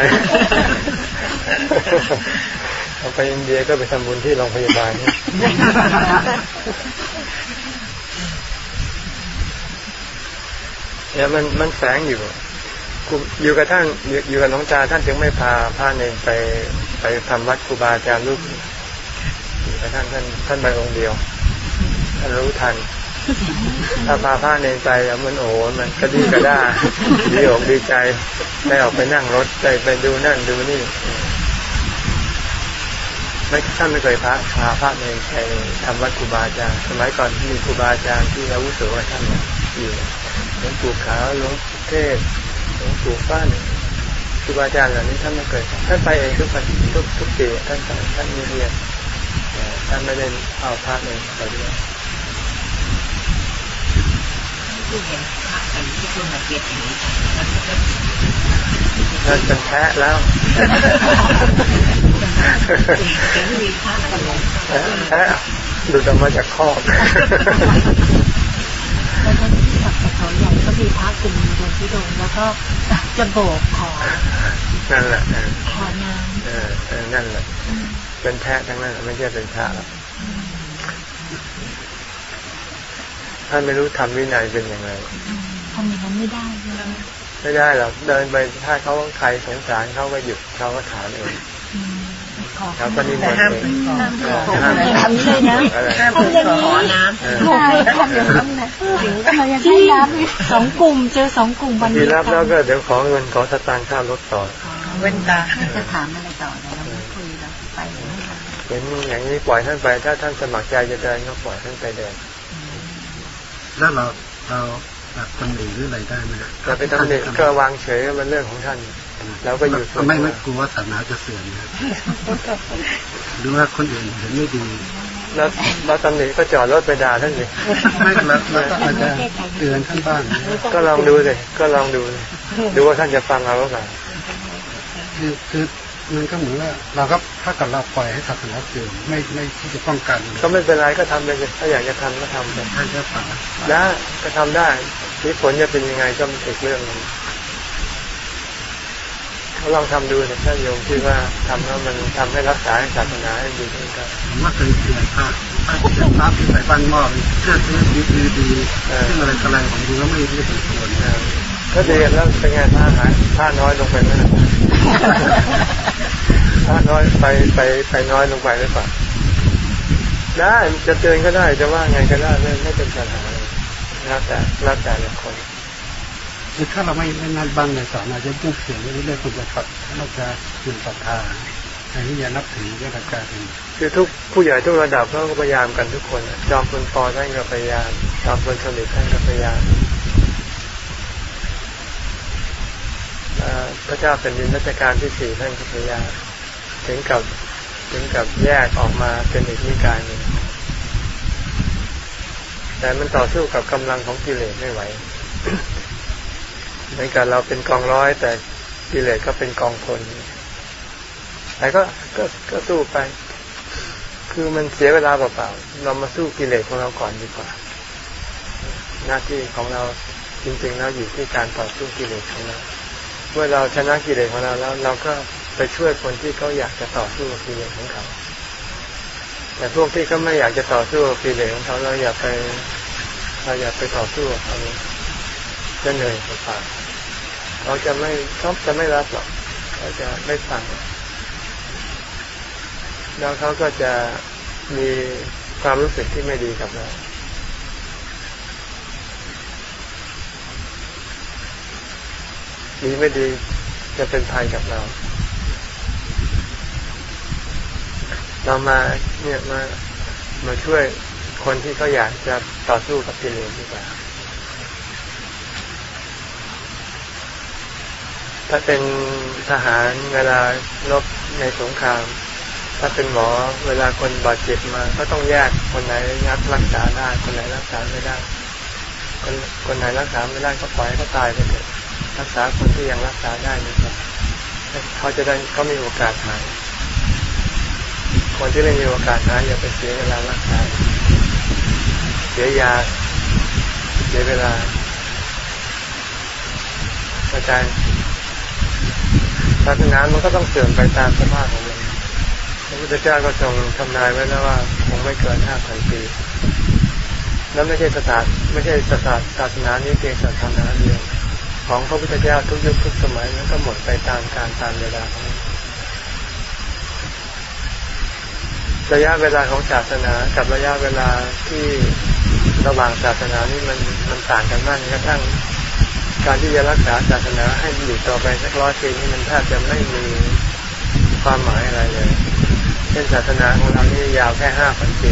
เราไปอินเดียก็ไปทำบุญที่โรงพยาบาลนี่เนี่ยมันมันแฝงอยู่อยู่กับท่านอยู่กับน้องจาท่านจึงไม่พาพาเนนไปไปทำวัดครูบาอาจารย์ลูกอยู่ กับท่านท่านท่านไปองค์เดียว ท่านรู้ทัน ถ้าพาพาเนนไปมันโอ้มันก็ดีก็ได้าดีอกดีใจได้ออกไปนั่งรถไปไปดูนั่นดูนี่ไม่ท่านไม่เคยพาพาพระเนรไปทำวัดครูบาอาจารย์สมัยก่อนมีครูบาอาจารย์ที่อาวุโสท่านอยู่หลวงปู่ขาวหลวงเทศหลวงปู่ฟ้านครูบาอาจารย์เหล่านี้ท่านไม่เคยท่านไปเองทุกวันทุกทุกปีท่านท่านมีเรียน ท่านไม่ได้เอาพระเองไปด้วยที่เห็นพระอันที่คุณมาเกียรติอย่างนี้นั่นเป็นแพ้แล้วเห็นมีพระกันเลยแพ้หลุดออกมาจากคอกแล้วก็ที่กับเขาใหญ่ก็มีพระกลุ่มเดินที่ดงแล้วก็จะโบกขอนั่นแหละเออขอน้เออเออนั่นแหละ เป็นแพ้ทั้งนั้นไม่ใช่เป็นพระหรอกท่านไม่รู้ทำวินัยเป็นยังไงำทำอย่างนั้นไม่ได้ใช่ไหมไม่ได้หรอกเดินไปถ้าเขาใครสงสารเขาก็หยุดเขาก็ถามเองอืมขอเขาก็นิมนต์เองห้ามทำเลยนะอะไรห้ามเพื่อขอน้เออใช่ทำอย่างนั้นนะถึงเรายังให้รับสองกลุ่มเจอสองกลุ่มวันทีนี้รับแล้วก็เดี๋ยวขอเงินขอสตางค์ค่ารถต่อำเว้นตาจะถามอะไรต่อ เห็นอย่างนี้ปล่อยท่านไป ถ้าท่านสมัครใจจะเดินก็ปล่อยท่านไปเดิน แล้วเราเราแบบตำหนิหรืออะไรได้ไหมแต่ไปตำหนิก็วางเฉยมันเรื่องของท่านแล้วก็อยู่ส่วนไม่ไม่กลัวว่าศาสนาจะเสื่อมนะครับหรือว่าคนอื่นเห็นไม่ดีแล้วเราตำหนิก็จอดรถไปด่าท่านเลยไม่เราเราก็อาจจะเตือนท่านบ้างนะก็ลองดูเลยก็ลองดูเลยดูว่าท่านจะฟังเราหรือเปล่าคือคือ มันก็เหมือนว่าเราก็ถ้ากับเราปล่อยให้ศาสนาเสื่อมไม่ไม่ที่จะป้องกันก็ไม่เป็นไรก็ทำไปเลยถ้าอยากจะทำก็ทำไปท่านจะป่าได้ก็ทำได้ที่ผลจะเป็นยังไงก็เป็นอีกเรื่องหนึงก็ลองทำดูนะท่านโยมคิดว่าทำแล้วมันทำให้รักษาศาสนาให้ดีขึ้นก็ผมว่าเคยเตือนพระพระเตือนพระที่ใส่บ้านหม้อเชื่อซื้อดีดีดีซึ่งอะไรอะไรของดูแล้วไม่ไม่สมควรเออ ก็ดีแล้วเป็นไงผ้าหายผ้าน้อยลงไปไหมล่ะผ้าน้อยไปไปไปน้อยลงไปหรือเปล่าได้จะเตือนก็ได้จะว่าไงก็ได้ไม่ไม่เป็นปัญหาเลยแล้วแต่แล้วแต่ละคนคือถ้าเราไม่ไม่นัดบังในสอนอาจจะยุ่งเสียงเรื่อยๆคุณจะตัดเราจะเสื่อมศรัทธาอันนี้อย่านับถือก็จะกลายเป็นคือทุกผู้ใหญ่ทุกระดับเขาก็พยายามกันทุกคนอะจอมพลปอท่านก็พยายามจอมพลสฤษดิ์ท่านก็พยายามเอ่อ พระเจ้าแผ่นดินรัชกาลที่สี่ท่านก็พยายาถึงกับถึงกับแยกออกมาเป็นอีกนิกายหนึ่งแต่มันต่อสู้กับกำลังของกิเลสไม่ไหวเหมือนกับเราเป็นกองร้อย แต่กิเลสก็เป็นกองพลแต่ก็ก็ก็สู้ไป คือมันเสียเวลาเปล่าๆเรามาสู้กิเลสของเราก่อนดีกว่า หน้าที่ของเราจริงๆแล้วอยู่ที่การต่อสู้กิเลสของเรา เมื่อเราชนะกิเลสของเราแล้ว เราก็ไปช่วยคนที่เขาอยากจะต่อสู้กับกิเลสของเขา แต่พวกที่เขาไม่อยากจะต่อสู้กับกิเลสของเขาเราอย่าไปเราอย่าไปต่อสู้กับเขาจะเหนื่อยเปล่าเขาจะไม่เขาจะไม่รับหรอกเขาจะไม่ฟังแล้วเขาก็จะมีความรู้สึกที่ไม่ดีกับเรา ดีไม่ดีจะเป็นภัยกับเรา เรามาเนี่ยมามาช่วยคนที่เขาอยากจะต่อสู้กับกิเลสดีกว่า ถ้าเป็นทหารเวลารบในสงคราม ถ้าเป็นหมอเวลาคนบาดเจ็บมา ก็ต้องแยกคนไหนยักรักษาได้คนไหนรักษาไม่ได้ คนคนไหนรักษาไม่ได้ก็ปล่อยให้เขาตายไปเถอะ รักษาคนที่ยังรักษาได้ดีกว่าเขาจะได้เขามีโอกาสหายคนที่ไม่มีโอกาสหายอย่าไปเสียเวลารักษา เสียยา เสียเวลาเข้าใจศาสนามันก็ต้องเสื่อมไปตามสภาพของมันพระพุทธเจ้าก็ทรงทำนายไว้แล้วว่าคงไม่เกินห้าพันปีแล้วไม่ใช่ศาสนาไม่ใช่ศาสนาศาสนานี้เพียงศาสนาเดียว ของพระพุทธเจ้าทุกยุคทุกสมัยนั้นก็หมดไปตามการตามเวลาระยะเวลาของศาสนากับระยะเวลาที่ระหว่างศาสนานี่มันมันต่างกันมากกระทั่งการที่จะรักษาศาสนาให้อยู่ต่อไปสักร้อยปีนี่มันแทบจะไม่มีความหมายอะไรเลย เช่นศาสนาของเรานี่ยาวแค่ห้าพันปี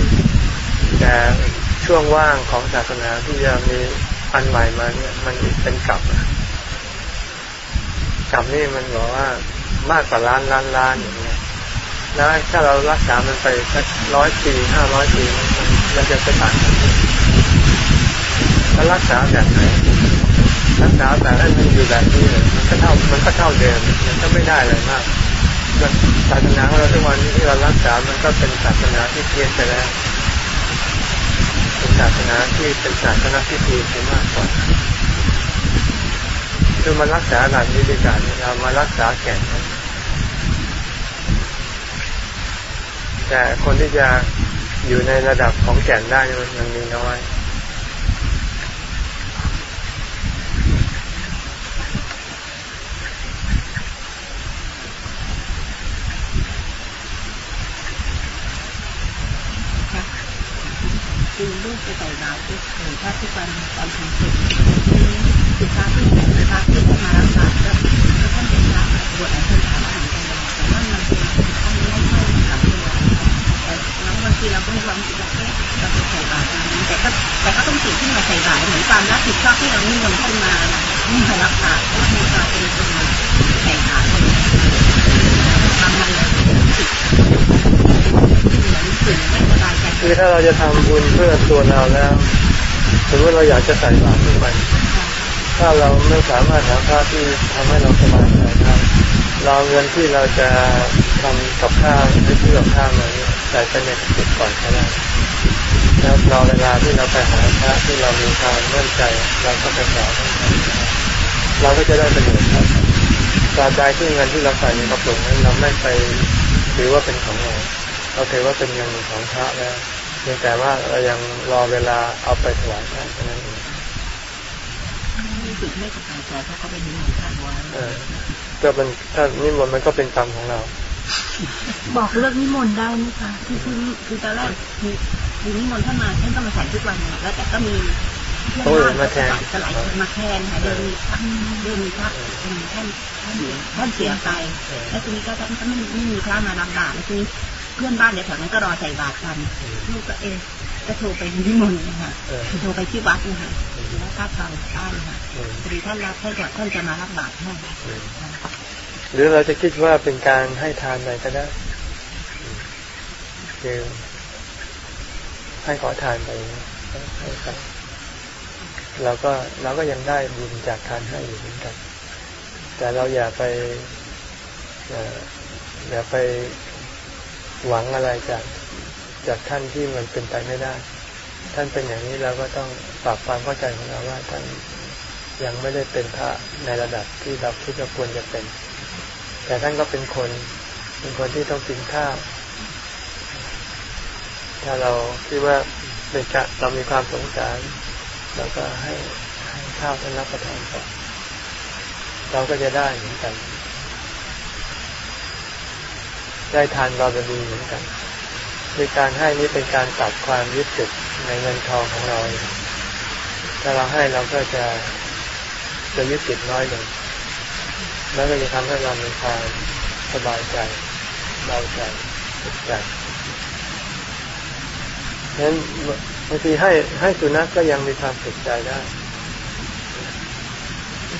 แต่ช่วงว่างของศาสนาที่จะมีอันใหม่มาเนี่ยมันเป็นกลับ กลับนี่มันบอกว่ามากกว่าล้านล้านล้านอย่างเงี้ยแล้วถ้าเรารักษามันไปสักร้อยปีห้าร้อยปีมันจะเป็นต่างกันแล้วรักษาแบบไหนรักษาแบบให้มันอยู่แบบนี้เลยมันก็เท่ามันก็เท่าเดิมมันก็ไม่ได้เลยมากศาสนาของเราทุกวันนี้ที่เรารักษา มันก็เป็นศาสนาที่เพี้ยนไปแล้วเป็นศาสนาที่เป็นศาสนาที่ดีไปมากกว่า คือมารักษาหลักนี้ดีกว่าเรามารักษาแก่นแต่คนที่จะอยู่ในระดับของแก่นได้มันยังมีน้อยคือลูกจะใส่บาตรทุกถ้าทุกวันตอนทำเสร็จ คือพระที่พระที่มารักษาก็ท่านเป็นพระบวชท่านถามเหมือนกันแต่ว่ามันเป็นท่านไม่ค่อยกับตัวแต่แล้วบางทีเราก็มีความรู้สึกว่าเราใส่บาตรแต่ก็แต่ก็ต้องติดขึ้นมาใส่บาตรเหมือนความรับผิดชอบที่เราไม่ยอมขึ้นมาไม่มารักษาก็มีความเป็นคนใส่บาตรทำมันแล้วติดเหมือนสื่อไม่สบายใจคือถ้าเราจะทำบุญเพื่อตัวเราแล้วสมมติเราอยากจะใส่บาตรขึ้นไป ถ้าเราไม่สามารถหาพระที่ทำให้เราสบายใจได้เราเงินที่เราจะทำกับข้าวหรือที่กับข้าวมาเนี่ยใส่ไปในกระปุกก่อนก็ได้แล้วรอเวลาที่เราไปหาพระที่เรามีความมั่นใจเราก็ไปสอนเราก็จะได้ประโยชน์ครับตราบใดที่เงินที่เราใส่ในกระปุกนั้นเราไม่ไปถือว่าเป็นของเราเราถือว่าเป็นเงินของพระแล้วเพียงแต่ว่าเรายังรอเวลาเอาไปถวายท่านเท่านั้นเอง รู้สึกไม่สบายใจเพราะเขาเป็นนิมนต์ท่านไว้เออก็เป็นถ้านิมนต์มันก็เป็นกรรมของเรา บอกเลิกนิมนต์ได้ไหมคะคือคือคือตอนแรกคือคือนิมนต์ท่านมาท่านก็มาใส่ทุกวันแล้วแต่ก็มีเพื่อนบ้านก็หลายคนมาแทนค่ะเดินมีพระเดินมีพระท่านท่านท่านเสียไปแล้วทีนี้ก็ท่านก็ไม่ไม่มีพระมารับบาตรแล้วทีนี้เพื่อนบ้านเดี๋ยวแถวนั้นก็รอใส่บาตรกันลูกก็เอ ก็โทรไปนิมนต์นะคะโทรไปที่วัดนะคะแล้วพระทางบ้านนะคะพอท่านรับท่านก่อนท่านจะมารับบาตรให้หรือเราจะคิดว่าเป็นการให้ทานอะไรก็ได้คือให้ขอทานไปให้ไปเราก็เราก็ยังได้บุญจากการให้อยู่เหมือนกัน แต่เราอย่าไปเอ่ออย่าไปหวังอะไรจาก จากท่านที่มันเป็นไปไม่ได้ ท่านเป็นอย่างนี้เราก็ต้องปรับความเข้าใจของเราว่าท่านยังไม่ได้เป็นพระในระดับที่เราคิดว่าควรจะเป็น แต่ท่านก็เป็นคนเป็นคนที่ต้องกินข้าวถ้าเราคิดว่าเป็นกะเรามีความสงสารเราก็ให้ให้ข้าวท่านรับประทานก่อนเราก็จะได้เหมือนกัน ได้ทานเราจะดีเหมือนกัน คือการให้นี้เป็นการตัดความยึดติดในเงินทองของเรา ถ้าเราให้เราก็จะจะยึดติดน้อยลง แล้วก็จะทำให้เรามีความสบายใจเบาใจสุขใจฉะนั้นบางทีให้ให้สุนัขก็ยังมีความสุขใจได้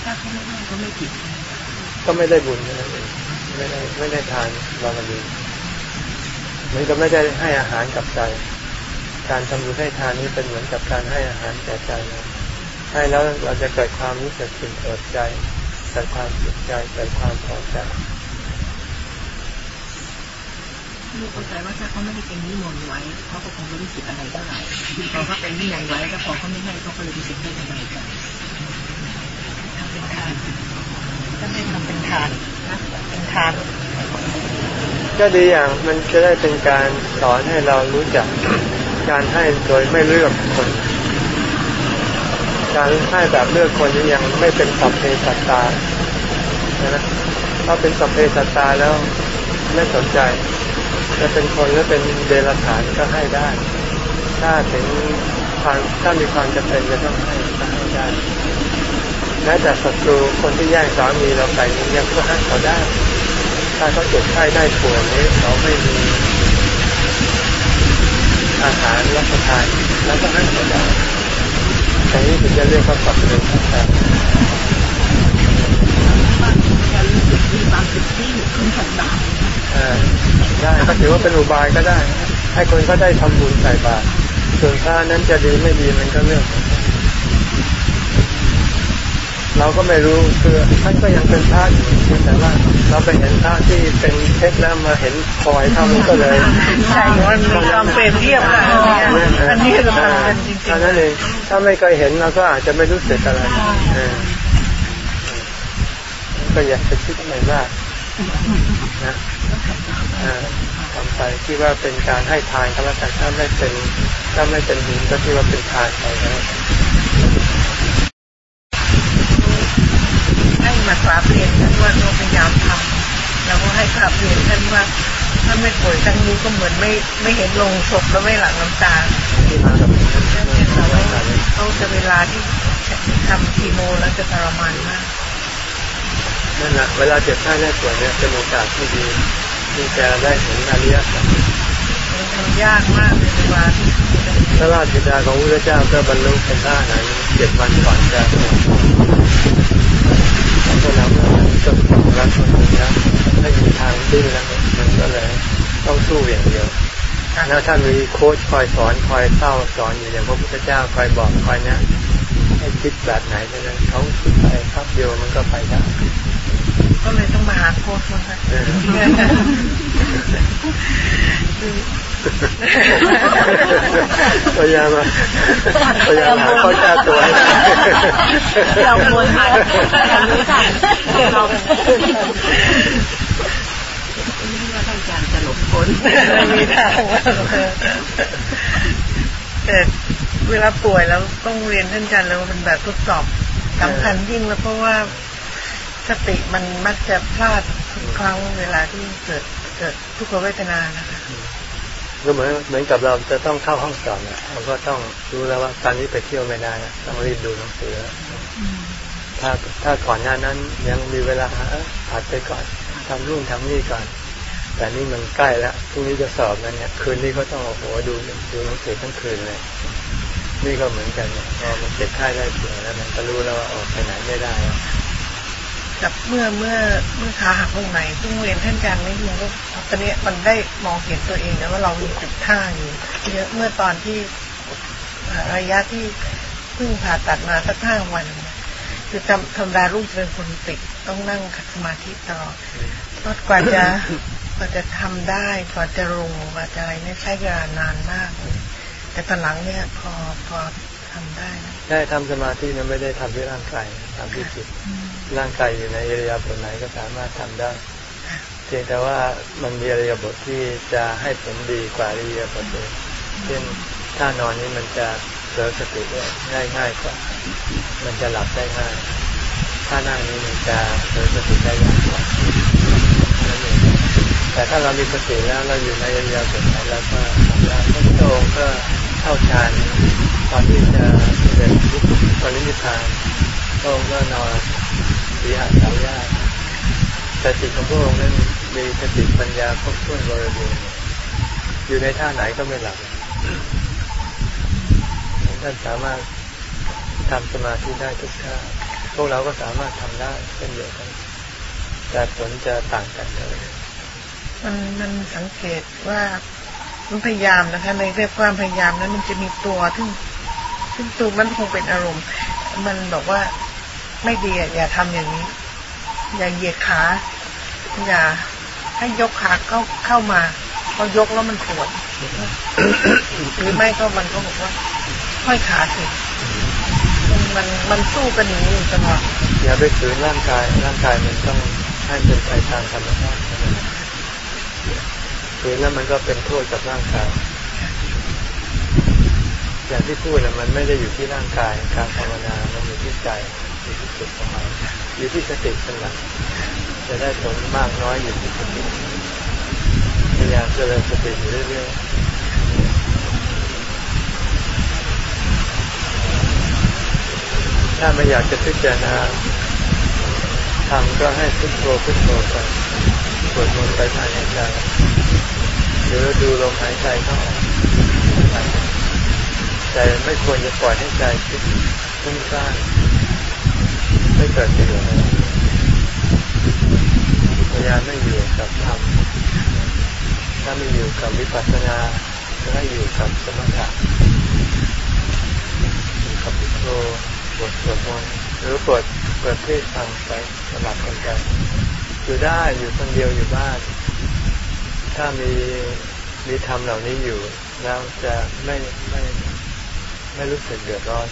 ถ้าเขาไม่ให้ก็ไม่ผิด ก็ไม่ได้บุญนั่นเองไม่ได้ไม่ได้ทานบารมี มันก็ไม่ได้ให้อาหารกับใจ การทำบุญให้ทานนี้เป็นเหมือนกับการให้อาหารแก่ใจนะให้แล้วเราจะเกิดความรู้สึกสุขเอิบใจเกิดความสุขใจเกิดความพอใจลูกเข้าใจว่าถ้าเขาไม่ได้เป็นนิมนต์ไว้เขาก็คงไม่รู้สึกอะไรเท่าไหร่พอเขาเป็นนิมนต์ไว้แล้วพอเขาไม่ให้เขาก็เลยรู้สึกไม่สบายใจทำเป็นทานถ้าไม่ทำเป็นทานนะเป็นทาน ก็ดีอย่างมันจะได้เป็นการสอนให้เรารู้จักการให้โดยไม่เลือกคน การให้แบบเลือกคนนี้ยังไม่เป็นสัพเพสัตตานะถ้าเป็นสัพเพสัตตาแล้วไม่สนใจ จะเป็นคนหรือเป็นเดรัจฉานก็ให้ได้ ถ้าถึงความถ้ามีความจำเป็นจะต้องให้ก็ให้ได้แม้แต่ศัตรูคนที่แย่งสามีเราไปนี้ยังก็ให้เขาได้ ถ้าเขาเจ็บไข้ได้ป่วยนี้เขาไม่มีอาหารรับประทานแล้วก็ให้เขาได้แต่นี้ถึงจะเรียกว่าสัพเพสัตตาจะรู้สึกมีความสุขที่ขึ้นสันดาได้ก็ถือว่าเป็นอุบายก็ได้ ให้คนก็ได้ทำบุญใส่บาตรส่วนพระนั้นจะดีไม่ดีมันก็เรื่องของ เขาเราก็ไม่รู้คือท่านก็ยังเป็นพระอยู่เพียงแต่ว่า เราไปเห็นพระที่เป็นเพชรแล้วมาเห็นคอยเท่านั้นก็เลยใช่มันมีความเปรียบเทียบกันอันนี้เราเป็นจริงเท่านั้นเองถ้าไม่เคยเห็นเราก็อาจจะไม่รู้สึกอะไรเออก็อยากจะคิดอะไรมากนะเออทำไปที่ว่าเป็นการให้ทานก็แล้วกันถ้าไม่เป็นถ้าไม่เป็นบุญก็ที่ว่าเป็นทานไปแล้ว ให้ากราบเรียนท่านว่าเราพยายามทำแล้วก็ให้กราบเรียนท่านว่าถ้าไม่ป่วยครั้งนี้ก็เหมือนไม่ไม่เห็นลงศพแล้วไม่หลั่งน้ำตาที่มาเรื่องเป็นเราเขาจะเวลาที่ทำคีโมแล้วจะทรมานมากนั่นแหละเวลาเจ็บไข้ได้ป่วยเนี่ยเป็นโอกาสที่ดีที่จะได้เห็นอริยสัจมันยากมากเลยเวลาที่พระราชบิดาของพระเจ้าก็บรรลุเป็นพระอรหันต์เจ็ดวันก่อนจะ พวรรคตก็แล้วก็ต้องรักคนหนึ่งแล้วไม่มีทางดิ้นแล้วมันก็เลยต้องสู้อย่างเดียวแล้วถ้ามีโค้ชคอยสอนคอยเศร้าสอนอยู่อย่างพระพุทธเจ้าคอยบอกคอยนะให้คิดแบบไหนเนั้นเขาคิดไปครับเดียวมันก็ไปได้ ก็เลยต้องมาหาโค้ชนะคะเออพยายามมาพยายามหาข้อแก้ตัวให้ได้เราควรหาเรารู้จักเราว่าท่านอาจารย์จะหลบพ้นไม่มีทางว่าแต่เวลาป่วยแล้วต้องเรียนท่านอาจารย์แล้วมันแบบทดสอบสำคัญยิ่งแล้วเพราะว่า สติมันมักจะพลาดทุกครั้งเวลาที่เกิดเกิดทุกขเวทนานะคะก็เหมือนเหมือนกับเราจะต้องเข้าห้องสอบเนี่ยเราก็ต้องรู้แล้วว่าตอนนี้ไปเที่ยวไม่ได้นะต้องรีบดูหนังสือถ้าถ้าก่อนหน้านั้นยังมีเวลาเอ้อผัดไปก่อนทำนู่นทำนี่ก่อน แต่นี่มันใกล้แล้วพรุ่งนี้จะสอบแล้วเนี่ย คืนนี้ก็ต้องโอ้โหดูดูหนังสือทั้งคืนเลย นี่ก็เหมือนกันเนี่ยพอมันเจ็บไข้ได้ป่วยแล้วมันก็รู้แล้วว่าออกไปไหนไม่ได้ กับเมื่อเมื่อเมื่อขาหักตรงไหนซึ่งเรียนท่านอาจารย์ไม่รู้ก็ตอนนี้มันได้มองเห็นตัวเองแล้วว่าเรามีจุดท่าอยู่เยอะเมื่อตอนที่ระยะที่เพิ่งผ่าตัดมาสักห้าวัน คือทำธรรมดาลูกจะเป็นคนติดต้องนั่งขัดสมาธิตลอดก็กว่าจะกว่าจะทำได้กว่าจะลงกว่าจะอะไรนี่ใช้เวลานานมากเลยแต่ตอนหลังเนี่ยพอพอทำได้ ได้ทำสมาธินั้นไม่ได้ทำที่ร่างกายทำที่จิต ร่างกายอยู่ในอิริยาบถไหนก็สามารถทำได้ เพียงแต่ว่ามันมีอิริยาบถที่จะให้ผลดีกว่าอิริยาบถอื่นเช่นถ้านอนนี้มันจะเผลอสติได้ง่ายง่ายกว่า มันจะหลับได้ง่าย ถ้านั่งนี้มันจะเผลอสติได้ยากกว่าแต่ถ้าเรามีสติแล้วเราอยู่ในอิริยาบถไหนแล้วก็ทำได้พระพุทธองค์ก็เข้าฌานตอนที่จะเสด็จปรินิพพาน พระองค์ก็นอนสีหาสาวญาติแต่จิตของพระองค์นั้นมีสติปัญญาครบถ้วนบริบูรณ์อยู่ในท่าไหนก็ไม่หลับท่านสามารถทำสมาธิได้ทุกท่าพวกเราก็สามารถทำได้เช่นเดียวกัน แต่ผลจะต่างกันเลยมันมันสังเกตว่ามันพยายามนะคะ ในเรื่องความพยายามนั้นมันจะมีตัวซึ่ซึ่งตัวมันคงเป็นอารมณ์ มันบอกว่า ไม่ดีอะอย่าทำอย่างนี้ อย่าเหยียดขา อย่าให้ยกขาเข้าเข้ามาพอยกแล้วมันปวดหรือไม่ก็มันก็บอกว่าห้อยขาสิมันมันสู้กันอย่างนี้อยู่ตลอดอย่าไปฝืนร่างกาย ร่างกายมันต้องให้เป็นไปตามธรรมชาติฝืนแล้วมันก็เป็นโทษกับร่างกายอย่างที่พูดนะมันไม่ได้อยู่ที่ร่างกาย การภาวนา มันอยู่ที่ใจ อยู่ที่จิตของเราอยู่ที่สติเป็นหลักจะได้ผลมากน้อยอยู่ที่สติพยายามเจริญสติอยู่เรื่อยๆถ้าไม่อยากจะพิจารณาทำก็ให้พุทโธพุทโธไปสวดมนต์ไปภายในใจหรือดูลมหายใจเข้าออกใจไม่ควรจะปล่อยให้ใจคิดฟุ้งซ่าน ไม่เกิดประโยชน์พยายามไม่อยู่กับธรรมถ้าไม่อยู่กับวิปัสสนาก็ให้อยู่กับสมถะอยู่กับพุทโธบทสวดมนต์หรือเปิดเปิดเทศฟังไปสลับกันไปอยู่ได้อยู่คนเดียวอยู่บ้าน ถ้ามีมีธรรมเหล่านี้อยู่ แล้วจะไม่ไม่ไม่รู้สึกเดือดร้อน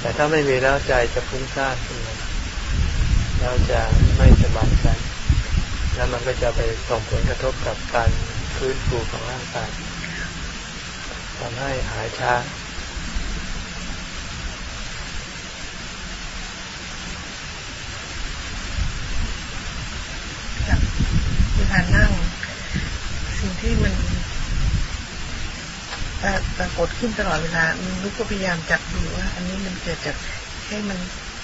แต่ถ้าไม่มีแล้วใจจะฟุ้งซ่านขึ้นมาแล้วจะไม่สบายใจแล้วมันก็จะไปส่งผลกระทบกับการพื้นฟูของร่างกายทำให้หายช้าเวลานั่ง สิ่งที่มัน ปรากฏขึ้นตลอดเวลาลูกก็พยายามจับดูว่า อันนี้มันเกิดจากให้มัน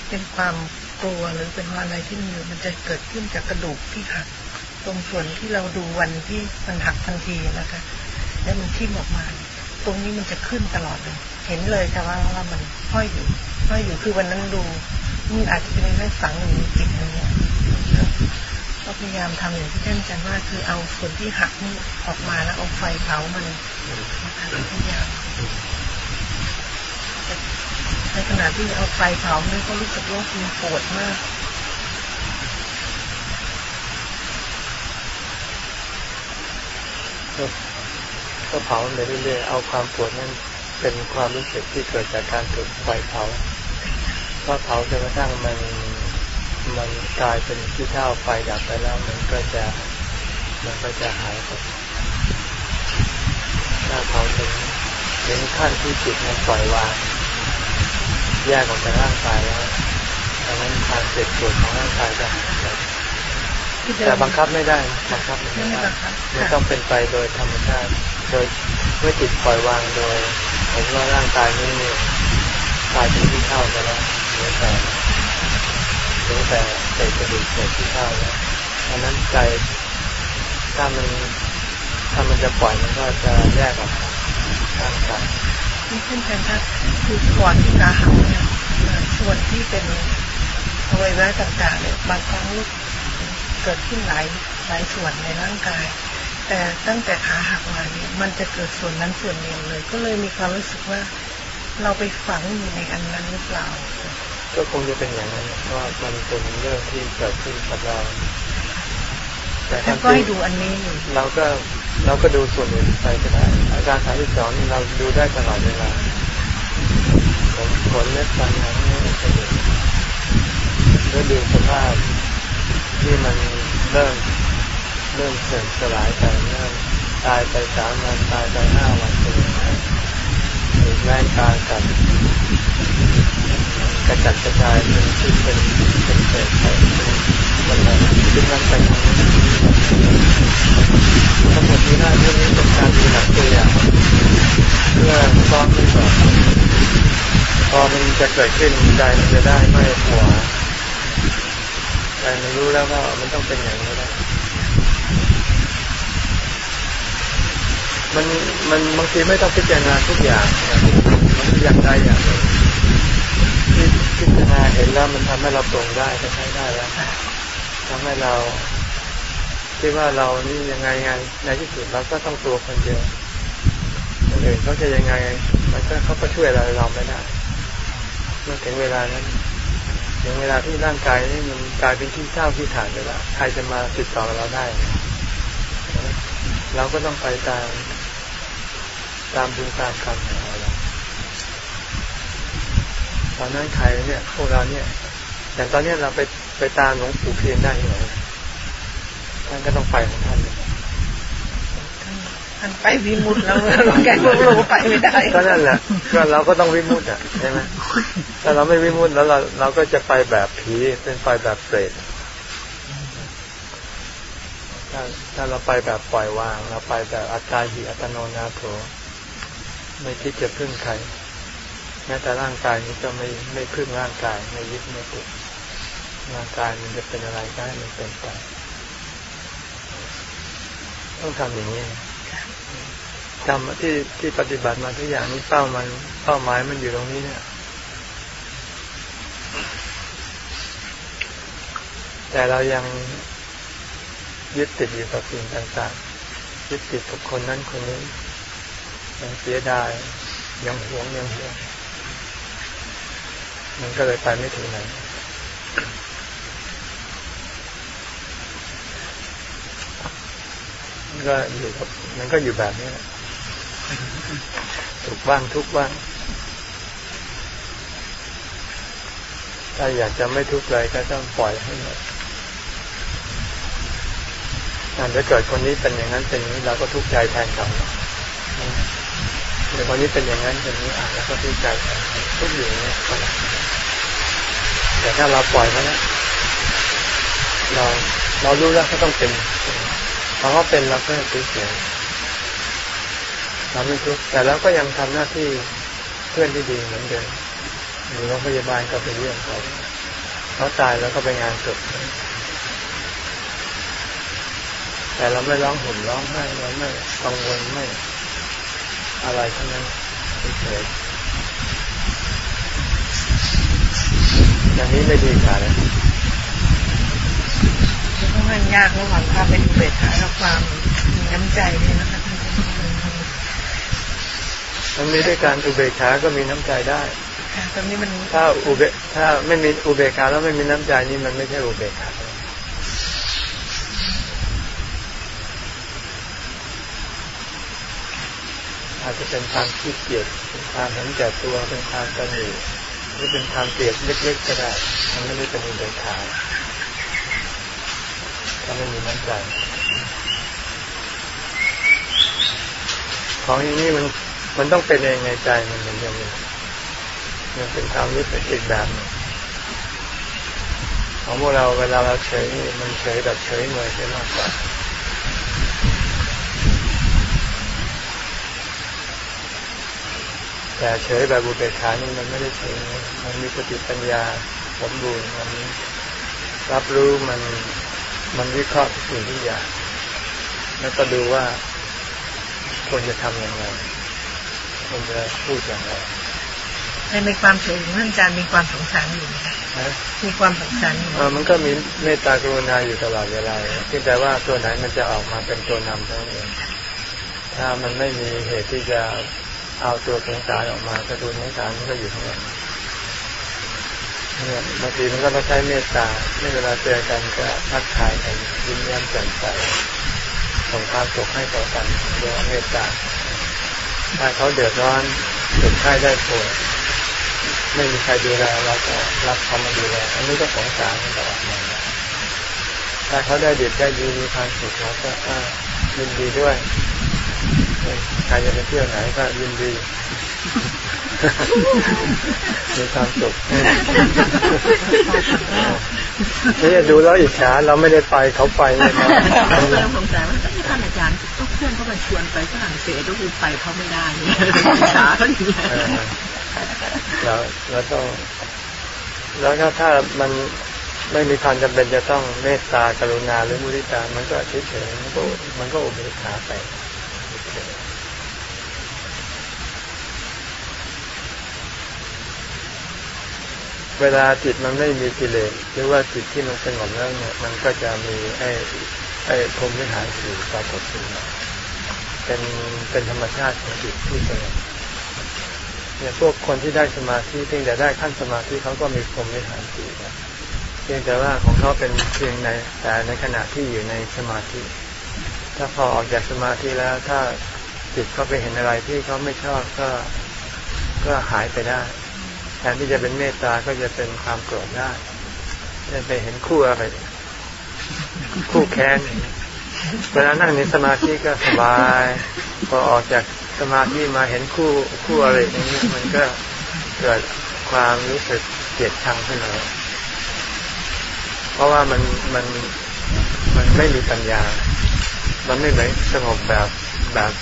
เป็นความกลัวหรือเป็นอะไรที่มันอยู่มันจะเกิดขึ้นจากกระดูกที่หักตรงส่วนที่เราดูวันที่มันหักทันทีนะคะแล้วมันทิ่มออกมา ตรงนี้มันจะขึ้นตลอดเลย เห็นเลยแต่ว่าว่ามันห้อยอยู่ห้อยอยู่คือวันนั้นดูมันอาจจะเป็นเรื่องฝังอยู่ในจิตอะไรเงี้ย ก็พยายามทำอย่างที่ท่านอาจารย์ว่าคือเอาส่วนที่หักนี่ออกมาแล้วเอาไฟเผามันพยายามในขณะที่เอาไฟเผานี่ก็รู้สึกว่ามันปวดมากก็เผาไปเรื่อยๆเอาความปวดนั้นเป็นความรู้สึกที่เกิดจากการถูกไฟเผาก็เผาจนกระทั่งมัน มันกลายเป็นที่เท่าไฟดับไปแล้วมันก็จะมันก็จะหายไปถ้าเผาถึงถึงขั้นที่จิตมันปล่อยวางแยกออกจากร่างกายแล้วดังนั้นความเจ็บปวดของร่างกายจะหายไปแต่บังคับไม่ได้บังคับไม่ได้ไม่ต้องเป็นไปโดยธรรมชาติ โดยเมื่อจิตปล่อยวางโดยเห็นว่าร่างกายนี้เนี่ยกลายเป็นที่เท่าไปแล้วเหลือนแต่ เหลือแต่เศษกระดูกเศษที่เท่าแล้วดังนั้นใจถ้ามันถ้ามันจะปล่อยมันก็จะแยกออกร่างกายนี่เช่นกันครับคือก่อนที่ขาหักเนี่ยส่วนที่เป็นอวัยวะต่างๆเนี่ยบางครั้งเกิดขึ้นหลายหลายส่วนในร่างกาย แต่ตั้งแต่ขาหักมาเนี่ยมันจะเกิดส่วนนั้นส่วนเดียวเลย ก็เลยมีความรู้สึกว่าเราไปฝังอยู่ในอันนั้นหรือเปล่า ก็คงจะเป็นอย่างนั้นเพราะมันเป็นเรื่องที่เกิดขึ้นกับเราแต่ก็ให้ดูอันนี้อยู่เราก็เราก็ดูส่วนอื่นไปก็ได้อาการสายที่สองนี่เราดูได้ตลอดเวลาผลผลเล็บฟันอะไรนี่จะดูแล้วดูสภาพที่มันเริ่มเริ่มเสื่อมสลายไปเริ่มตายไปสามวันตายไปห้าวันเป็นแรงกายกับ กระจัดกระจายเป็นที่เป็นเป็นเศษไปมันดึงมันไปทางนี้ทั้งหมดนี้ได้เรื่องนี้เป็นการดูหลักตัวอย่างเพื่อซ้อมขึ้นก่อนพอมันจะเกิดขึ้นใจมันจะได้ไม่หัวใจมันรู้แล้วว่ามันต้องเป็นอย่างนี้แล้วมันมันบางทีไม่ต้องพิจารณาทุกอย่างมันอย่างใดอย่างหนึ่ง พิจารณาเห็นแล้วมันทำให้เราตรงได้ก็ใช้ได้แล้วทำให้เราคิดว่าเรานี่ยังไงไงในที่สุดเราก็ต้องตัวคนเดียวคนอื่นเขาจะยังไง มันก็เขาก็ช่วยเราเราไม่ได้เมื่อถึงเวลานั้นถึงเวลาที่ร่างกายนี่มันกลายเป็นที่เศร้าที่ฐานไปแล้วใครจะมาติดต่อเราได้ เราก็ต้องไปตามตามบุญตามกรรมของเรา อนนั้นใครเนี่ยพวกเราเนี่ยแต่ตอนนี้เราไปไปตามหลวงปู่เพียนได้ไหมท่านก็ต้องไปของท่านท่านไปวิมุตแล้วเราแกพวกเราไปไม่ได้ก็นั่นแหละก็เราก็ต้องวิมุตอะใช่ไหมถ้าเราไม่วิมุตแล้วเราเราก็จะไปแบบผีเป็นไปแบบเปรตถ้าถ้าเราไปแบบปล่อยวาง เราไปแบบอาการหิอัตโนนาโถไม่คิดจะพึ่งใคร แม้แต่ร่างกายนี้ก็ไม่ไม่พึ่งร่างกายไม่ยึดไม่ติดร่างกายมันจะเป็นอะไรก็ให้มันเป็นไปต้องทำอย่างนี้ทำที่ที่ปฏิบัติมาทุกอย่างนี้เป้ามันเป้าหมายมันอยู่ตรงนี้เนี่ย แต่เรายังยึดติดอยู่กับสิ่งต่างๆยึดติดกับคนนั้นคนนี้ยังเสียดายยังหวงยังหวง มันก็เลยไปไม่ถึงไหนมันก็อยู่กับมันก็อยู่แบบนี้แหละถูกบ้างทุกบ้าง ถ้าอยากจะไม่ทุกข์เลยก็ต้องปล่อยให้หมดอาเกิดคนนี้เป็นอย่างนั้นเป็นอย่างนี้เราก็ทุกข์ใจแทนเขาเดี๋ยวคนนี้เป็นอย่างนั้นเป็นอย่างนี้อะแล้วก็ทุกข์ใจทุ ทุกอยู่นี้แต่ถ้าเราปล่อยเขาแล้วเราเรารู้แล้วเขาต้องเป็นพอเขาเป็นเราก็เฉยๆเราไม่ทุกข์แต่เราก็ยังทำหน้าที่เพื่อนที่ดีเหมือนเดิมหรือโรงพยาบาลก็ไปเยี่ยมเขาเขาตายแล้วก็ไปงานศพแต่เราไม่ร้องห่มร้องไห้เราไม่กังวลไม่อะไรทั้งนั้นเฉย อย่างนี้ไม่ดีกว่าเลยค่อนข้างยากระหว่างความเป็นอุเบกขากับความมีน้ำใจเนี่ยนะคะมันมีด้วยการอุเบกขาก็มีน้ำใจได้ตรงนี้มันถ้าอุเบถ้าไม่มีอุเบกขาแล้วไม่มีน้ำใจนี่มันไม่ใช่อุเบกขาอาจจะเป็นความขี้เกียจเป็นความเห็นแก่ตัวเป็นความกระหนี่ หรือเป็นความเกลียดเล็กๆก็ได้ มันไม่ได้เป็นอุเบกขาถ้าไม่มีน้ำใจของอย่างนี้มันมันต้องเป็นเองในใจมันเหมือนอย่างนี้มันเป็นความรู้สึกอีกแบบนึงของพวกเราเวลาเราเฉยมันเฉยแบบเฉยเมยใช่มากกว่า แต่เฉยแบบบุเบกขานี่มันไม่ได้เฉยมันมีสติปัญญาสมบูรณ์มันรับรู้มันมันวิเคราะห์สิ่งทุกอย่างแล้วก็ดูว่าควรจะทำอย่างไรควรจะพูดอย่างไรในมีความเฉยท่านอาจารย์มีความสงสารอยู่มีความสงสารอยู่มันก็มีเมตตากรุณาอยู่ตลอดเวลาเพียงแต่ว่าตัวไหนมันจะออกมาเป็นตัวนำเท่านั้นเองถ้ามันไม่มีเหตุที่จะ เอาตัวสงสารออกมาก็ตัวสงสารมันก็อยู่ข้างหลังเนี่ยบางทีมันก็ต้องใช้เมตตาไม่เวลาเจอกันก็ทักทายกันยิ้มแย้มแจ่มใสส่งความสุขให้ต่อกันเรียกว่าเมตตาถ้าเขาเดือดร้อนเจ็บไข้ได้ป่วยไม่มีใครดูแลเราก็รับเขามาดูแลอันนี้ก็สงสารตลอดมาถ้าเขาได้ดีได้ดีมีความสุขเราก็ยินดีด้วย ใครจะไปเที่ยวไหนก็ยินดีมีความสุขนี่ดูแล้วอิจฉาเราไม่ได้ไปเขาไปเลยครับเราสงสัยว่าท่านอาจารย์ต้องเพื่อนเขาไปชวนไปฝรั่งเศสต้องไปเขาไม่ได้อิจฉาเขาอยู่แล้วแล้วต้องแล้วก็ถ้ามันไม่มีความจำเป็นจะต้องเมตตากรุณาหรือมุทิตา มันก็เฉยๆมันก็มันก็อุเบกขาไป เวลาจิตมันไม่มีกิเลสหรือว่าจิตที่มันสงบแล้วเนี่ยมันก็จะมีไอ้ไอ้พรมวิหารสี่ปรากฏขึ้นมาเป็นเป็นธรรมชาติของจิตที่สงบเนี่ยพวกคนที่ได้สมาธิเพียงแต่ได้ขั้นสมาธิเขาก็มีพรมวิหารสี่เพียงแต่ว่าของเขาเป็นเพียงในแต่ในขณะที่อยู่ในสมาธิ ถ้าพอออกจากสมาธิแล้วถ้าจิตเขาไปเห็นอะไรที่เขาไม่ชอบก็ก็หายไปได้ ทนที่จะเป็นเมตตาก็จะเป็นความโกรธได้จะไปเห็นคู่อะไร คู่แค้นเวลานั่งในสมาธิก็สบาย พอออกจากสมาธิมาเห็นคู่คู่อะไรอย่างนี้มันก็เกิดความรู้สึกเกลียดชังขึ้นมาเพราะว่ามันมันมันไม่มีปัญญา มันไม่เหมือนสงบแบบแบบ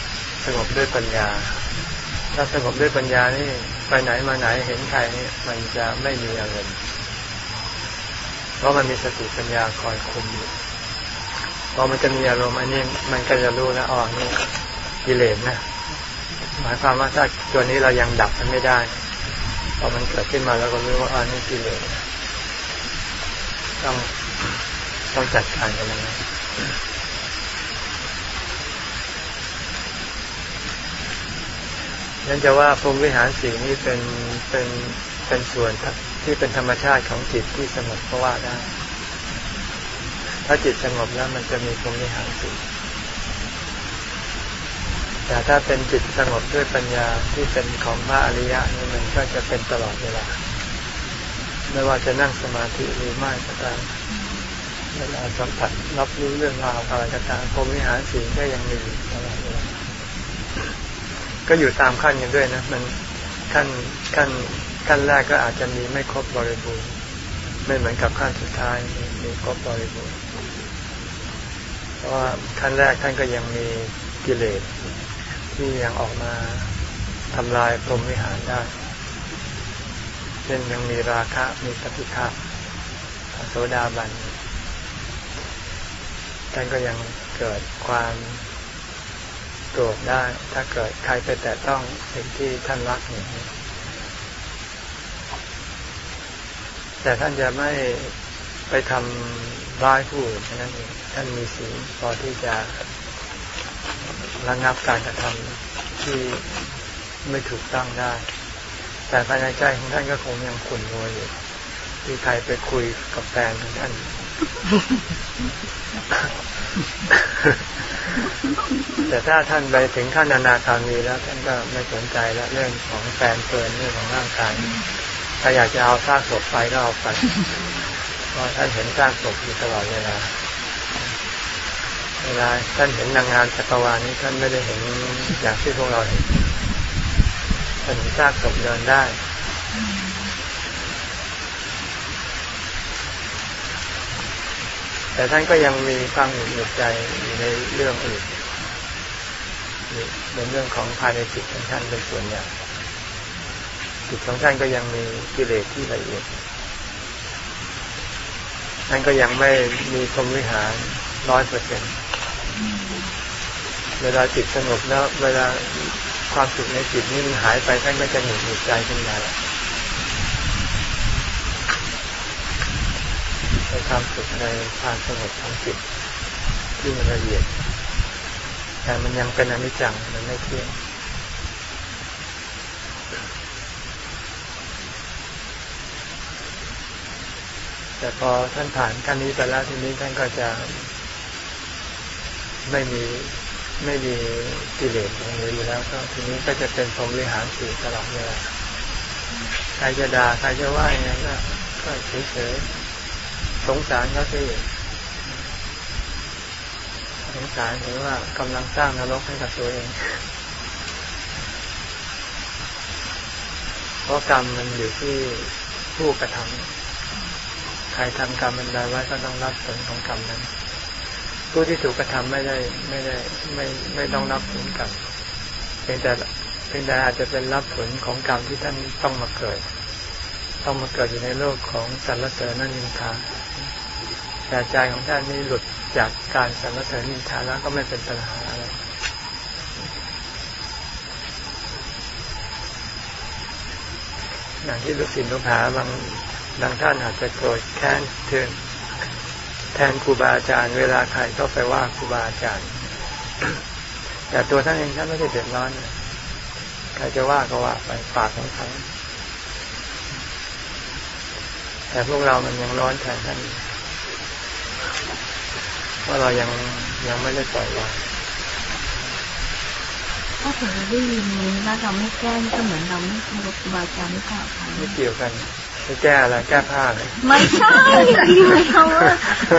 สงบด้วยปัญญา ถ้าสงบด้วยปัญญานี่ ไปไหนมาไหนเห็นใครนี่มันจะไม่มีอารมณ์เพราะมันมีสติปัญญาคอยคุมอยู่พอมันจะมีอารมณ์อันนี้มันก็จะรู้นะอ๋อนี่กิเลสนะหมายความว่าถ้าตัวนี้เรายังดับมันไม่ได้พอมันเกิดขึ้นมาแล้วก็รู้ว่าอ๋อนี่กิเลสต้องต้องจัดการกันนะ นั่นจะว่าพรมวิหารสีนี้เป็นเป็นเป็นส่วนที่เป็นธรรมชาติของจิตที่สงบก็ว่าได้ ถ้าจิตสงบแล้วมันจะมีพรมวิหารสีแต่ถ้าเป็นจิตสงบด้วยปัญญาที่เป็นของพระอริยะนี่มันก็จะเป็นตลอดเวลา ไม่ว่าจะนั่งสมาธิหรือไม่ก็ตามเวลาสัมผัสรับรู้เรื่องราวอะไรก็ตามพรมวิหารสีก็ยังมีตลอดเวลา ก็อยู่ตามขั้นกันด้วยนะ มันขั้นขั้นขั้นแรกก็อาจจะมีไม่ครบบริบูรณ์ไม่เหมือนกับขั้นสุดท้ายมีครบบริบูรณ์เพราะว่าขั้นแรกท่านก็ยังมีกิเลสที่ยังออกมาทำลายพรหมวิหารได้เช่นยังมีราคะมีปฏิฆะโสดาบันท่านก็ยังเกิดความ โกรธได้ ถ้าเกิดใครไปแต่ต้องสิ่งที่ท่านรักอย่างนี้แต่ท่านจะไม่ไปทำร้ายผู้อื่นนั่นเองท่านมีสีพอที่จะระงับการกระทำที่ไม่ถูกต้องได้ แต่ภายในใจของท่านก็คงยังขุ่นมัวอยู่ที่ใครไปคุยกับแฟนของท่าน แต่ถ้าท่านไปถึงขั้นนานาคามีแล้ว ท่านก็ไม่สนใจแล้วเรื่องของแฟนเฟินเรื่องของร่างกายถ้าอยากจะเอาซากศพไปก็เอาไปเพราะท่านเห็นซากศพอยู่ตลอดเวลาเวลาท่านเห็นนางงานจักรวาลนี้ท่านไม่ได้เห็นอย่างที่พวกเราเห็นท่านเห็นซากศพเดินได้ แต่ท่านก็ยังมีความหนุดหนุดใจอยู่ในเรื่องอื่นเป็นเรื่องของภายในจิตของท่านเป็นส่วนใหญ่จิตของท่านก็ยังมีกิเลสที่ละเอียดท่านก็ยังไม่มีพรมวิหารร้อยเปอร์เซ็นต์เวลาจิตสงบแล้ว เวลาความสุขในจิตนี้มันหายไปท่านก็จะหนุนหนุดใจขึ้นมาใน ความสุขในความสงบของจิตที่มันละเอียด แต่มันยังเป็นอนิจจังมันไม่เที่ยงแต่พอท่านผ่านขั้นนี้ไปแล้วทีนี้ท่านก็จะไม่มีไม่มีกิเลสอย่างนี้อยู่แล้ว ก็ทีนี้ก็จะเป็นพรหมวิหารสีตลอดเวลาใครจะด่าใครจะว่าอย่างไรก็ก็เฉยๆ สงสารเขาสิสงสารหรือว่ากำลังสร้างนรกให้กับตัวเอง เพราะกรรมมันอยู่ที่ผู้กระทำใครทำกรรมมันใดไว้ก็ต้องรับผลของกรรมนั้น ผู้ที่ถูกกระทำไม่ได้ไม่ได้ไม่ไม่ต้องรับผลกรรมเพียงแต่เพียงแต่อาจจะเป็นรับผลของกรรมที่ท่านต้องมาเกิด ต้องมาเกิดอยู่ในโลกของสรรเสริญนั่นนินทา แต่ใจของท่านนี้หลุดจากการสรรเสริญนินทาแล้วก็ไม่เป็นปัญหาอะไรอย่างที่ลูกศิษย์ลูกหาบางบางท่านอาจจะโกรธแค้นเทือนแทนครูบาอาจารย์ เวลาใครก็ไปว่าครูบาอาจารย์ แต่ตัวท่านเองท่านไม่ได้เดือดร้อนใครจะว่าก็ว่าไปปากของเขาแต่พวกเรามันยังร้อนแทนท่าน เพราะเรายังยังไม่ได้ปล่อยวางถ้าเกิดเราได้ยินนี้แล้วเราไม่แก้ก็เหมือนเราไม่เคารพครูบาอาจารย์ไม่กล่าวค่ะไม่เกี่ยวกันเแก้อะไรแก้ผ้าเลยไม่ใช่พี่ไม่เขาว่า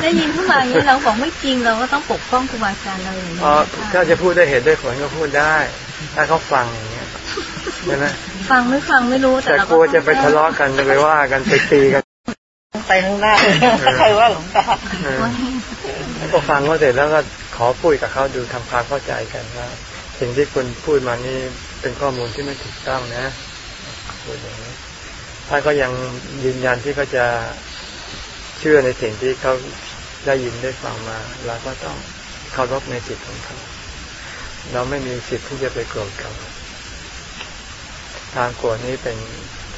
ได้ยินขึ้นมาอย่างนี้เราบอกไม่จริงเราก็ต้องปกป้องครูบาอาจารย์เราอย่างนี้เพราะถ้าจะพูดได้เหตุได้ผลก็พูดได้ ถ้าเขาฟังอย่างเงี้ยใช่ไหมฟังไม่ฟังไม่รู้แต่แต่เรากลัวจะไปทะเลาะกันจะไปว่ากันไปตีกัน ไปข้างหน้าถ้าใครว่าหลวงตาเออแล้วก็ฟังเขาเสร็จแล้วก็ขอพูดกับเขาดูทำความเข้าใจกันว่าสิ่งที่คุณพูดมานี่เป็นข้อมูลที่ไม่ถูกต้องนะพูดอย่างนี้ถ้าก็ยังยืนยันที่เขาจะเชื่อในสิ่งที่เขาได้ยินได้ฟังมาเราก็ต้องเคารพในสิทธิ์ของเขาเราไม่มีสิทธิ์ที่จะไปโกรธเขาทางโกรธนี้เป็น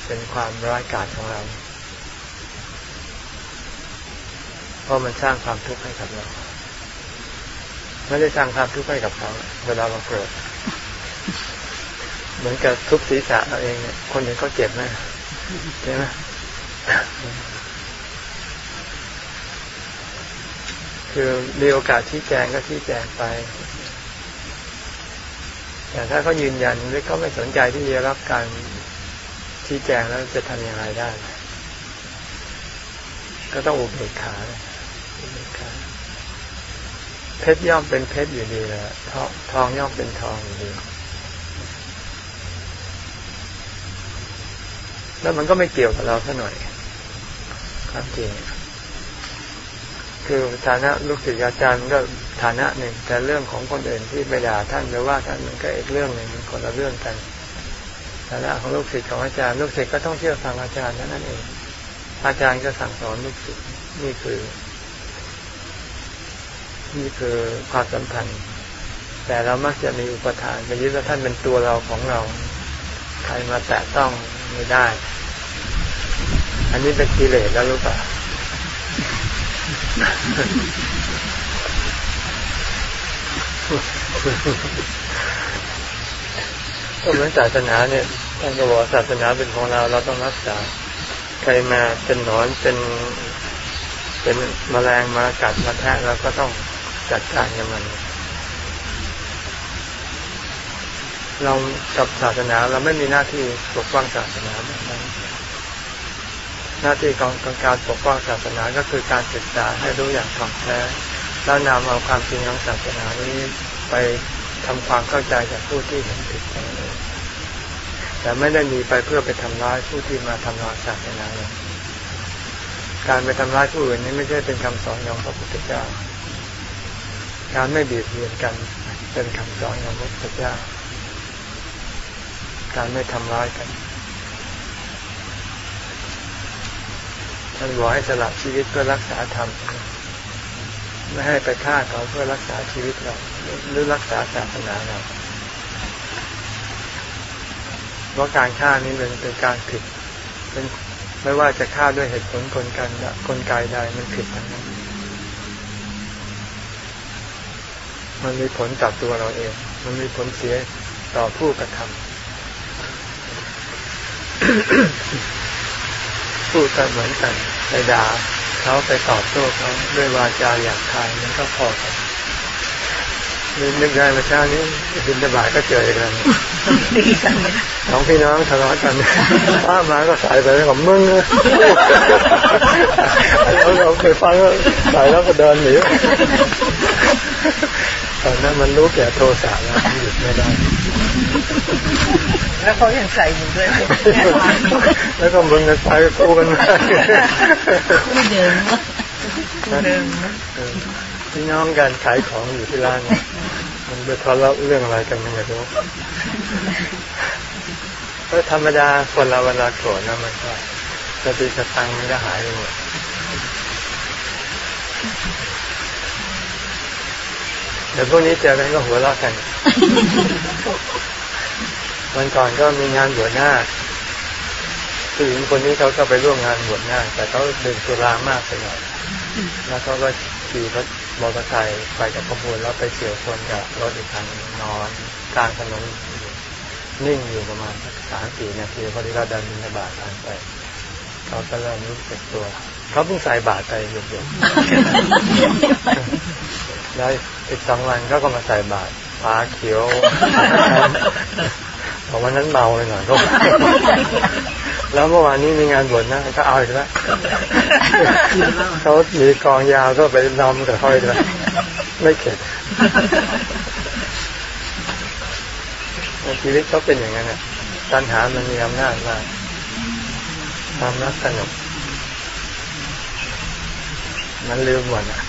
เป็นความร้ายกาจของเรา เพราะมันสร้างความทุกข์ให้กับเรา ไม่ได้สร้างความทุกข์ให้กับเขาเวลาเราโกรธเหมือนกับทุบศีรษะเราเองเนี่ยคนอื่นเขาเจ็บไหมใช่ไหมคือมีโอกาสชี้แจงก็ชี้แจงไป แต่ถ้าเขายืนยันหรือเขาไม่สนใจที่จะรับการชี้แจงแล้วจะทำอย่างไรได้ ก็ต้องอุเบกขาอุเบกขา เพชรย่อมเป็นเพชรอยู่ดีแหละทองทองย่อมเป็นทองอยู่ดี แล้วมันก็ไม่เกี่ยวกับเราเท่าหน่อยความจริงคือฐานะลูกศิษย์อาจารย์ก็ฐานะหนึ่ง แต่เรื่องของคนอื่นที่ไปด่าท่านหรือว่าท่านมันก็อีกเรื่องหนึ่งคนละเรื่องกันฐานะของลูกศิษย์ของอาจารย์ลูกศิษย์ก็ต้องเชื่อฟังอาจารย์นั่นเอง อาจารย์ก็สั่งสอนลูกศิษย์นี่คือ นี่คือความสัมพันธ์ แต่เรามักจะมีอุปทานไปยึดว่าท่านเป็นตัวเราของเรา ใครมาแตะต้องไม่ได้ อันนี้เป็นกิเลสแล้วรู้ปะก็เหมือนศาสนาเนี่ยท่านก็บอกศาสนาเป็นของเราเราต้องรักษา ใครมาเป็นหนอนเป็นเป็นแมลงมากัดมาแทะเราก็ต้อง จัดการกับมัน เรากับศาสนาเราไม่มีหน้าที่ปกป้องศาสนาแบบนั้นหน้าที่ของการปกป้องศาสนาก็คือการศึกษาให้รู้อย่างถ่องแท้แล้วนำเอาความจริงของศาสนานี้ไปทำความเข้าใจจากผู้ที่เห็นผิดแต่ไม่ได้มีไปเพื่อไปทำร้ายผู้ที่มาทำลายศาสนาเลยการไปทำร้ายผู้อื่นนี้ไม่ใช่เป็นคำสอนของพระพุทธเจ้า การไม่เบียดเบียนกัน เป็นคำสอนของพระพุทธเจ้า การไม่ทำร้ายกันท่านบอกให้สละชีวิตเพื่อรักษาธรรมไม่ให้ไปฆ่าเขาเพื่อรักษาชีวิตเราหรือรักษาศาสนาเราเพราะการฆ่านี้มันเป็นการผิดเป็นไม่ว่าจะฆ่าด้วยเหตุผลกลไกกลไกใดมันผิดทั้งนั้น มันมีผลต่อตัวเราเอง มันมีผลเสียต่อผู้กระทำพูดกันเหมือนกันไปด่าเขาไปตอบโต้เขาด้วยวาจาหยาบคายมันก็พอกันนึกนึกได้เมื่อเช้านี้บินตบาทก็เจอกันสองพี่น้องทะเลาะกันป้ามาก็ใส่ไปแล้วกับมึงเราเราเคยฟังก็ใส่แล้วก็เดินหนี ตอนนั้นมันรู้แก่โทสะแล้วหยุดไม่ได้ แล้วเขายังใส่อยู่ด้วย แล้วก็มึงกันไปคู่กันมาไม่เดินว่าเดิมเออพี่น้องกันขายของอยู่ที่ร้านเนี่ยมันไปทะเลาะเรื่องอะไรกันไม่รู้ก็ธรรมดาคนเราเวลาโกรธนะมันก็สติสตังค์มันก็หายไปหมด เดี๋ยวพวกนี้เจอกันก็หัวเราะกัน วันก่อนก็มีงานบวชหน้าผู้หญิงคนนี้เขาก็ไปร่วมงานบวชหน้า แต่เขาดื่มสุรามากไปหน่อย แล้วเขาก็ขี่รถมอเตอร์ไซค์ไปกับขบวนแล้วไปเฉียวชนกับรถอีกคันนอนกลางถนนนิ่งอยู่ประมาณสามสี่นาทีพอดีเราเดินบินบาตผ่านไปเขาก็เริ่มรู้สึกตัว เขาเพิ่งใส่บาตรไปหยุดๆ แล้วอีกสองวันเขาก็มาใส่บาตรฟ้าเขียวของวันนั้นเมาเลยหน่อยก็แล้วเมื่อวานนี้มีงานบวชนะก็เอาอีกแล้วเขาหนีกองยาวก็ไปนอมกับเขาอีกแล้วไม่เข็ดชีวิตเขาเป็นอย่างนั้นนะตัณหามันมีอำนาจมากความรักสนุกมันลืมหมดอะ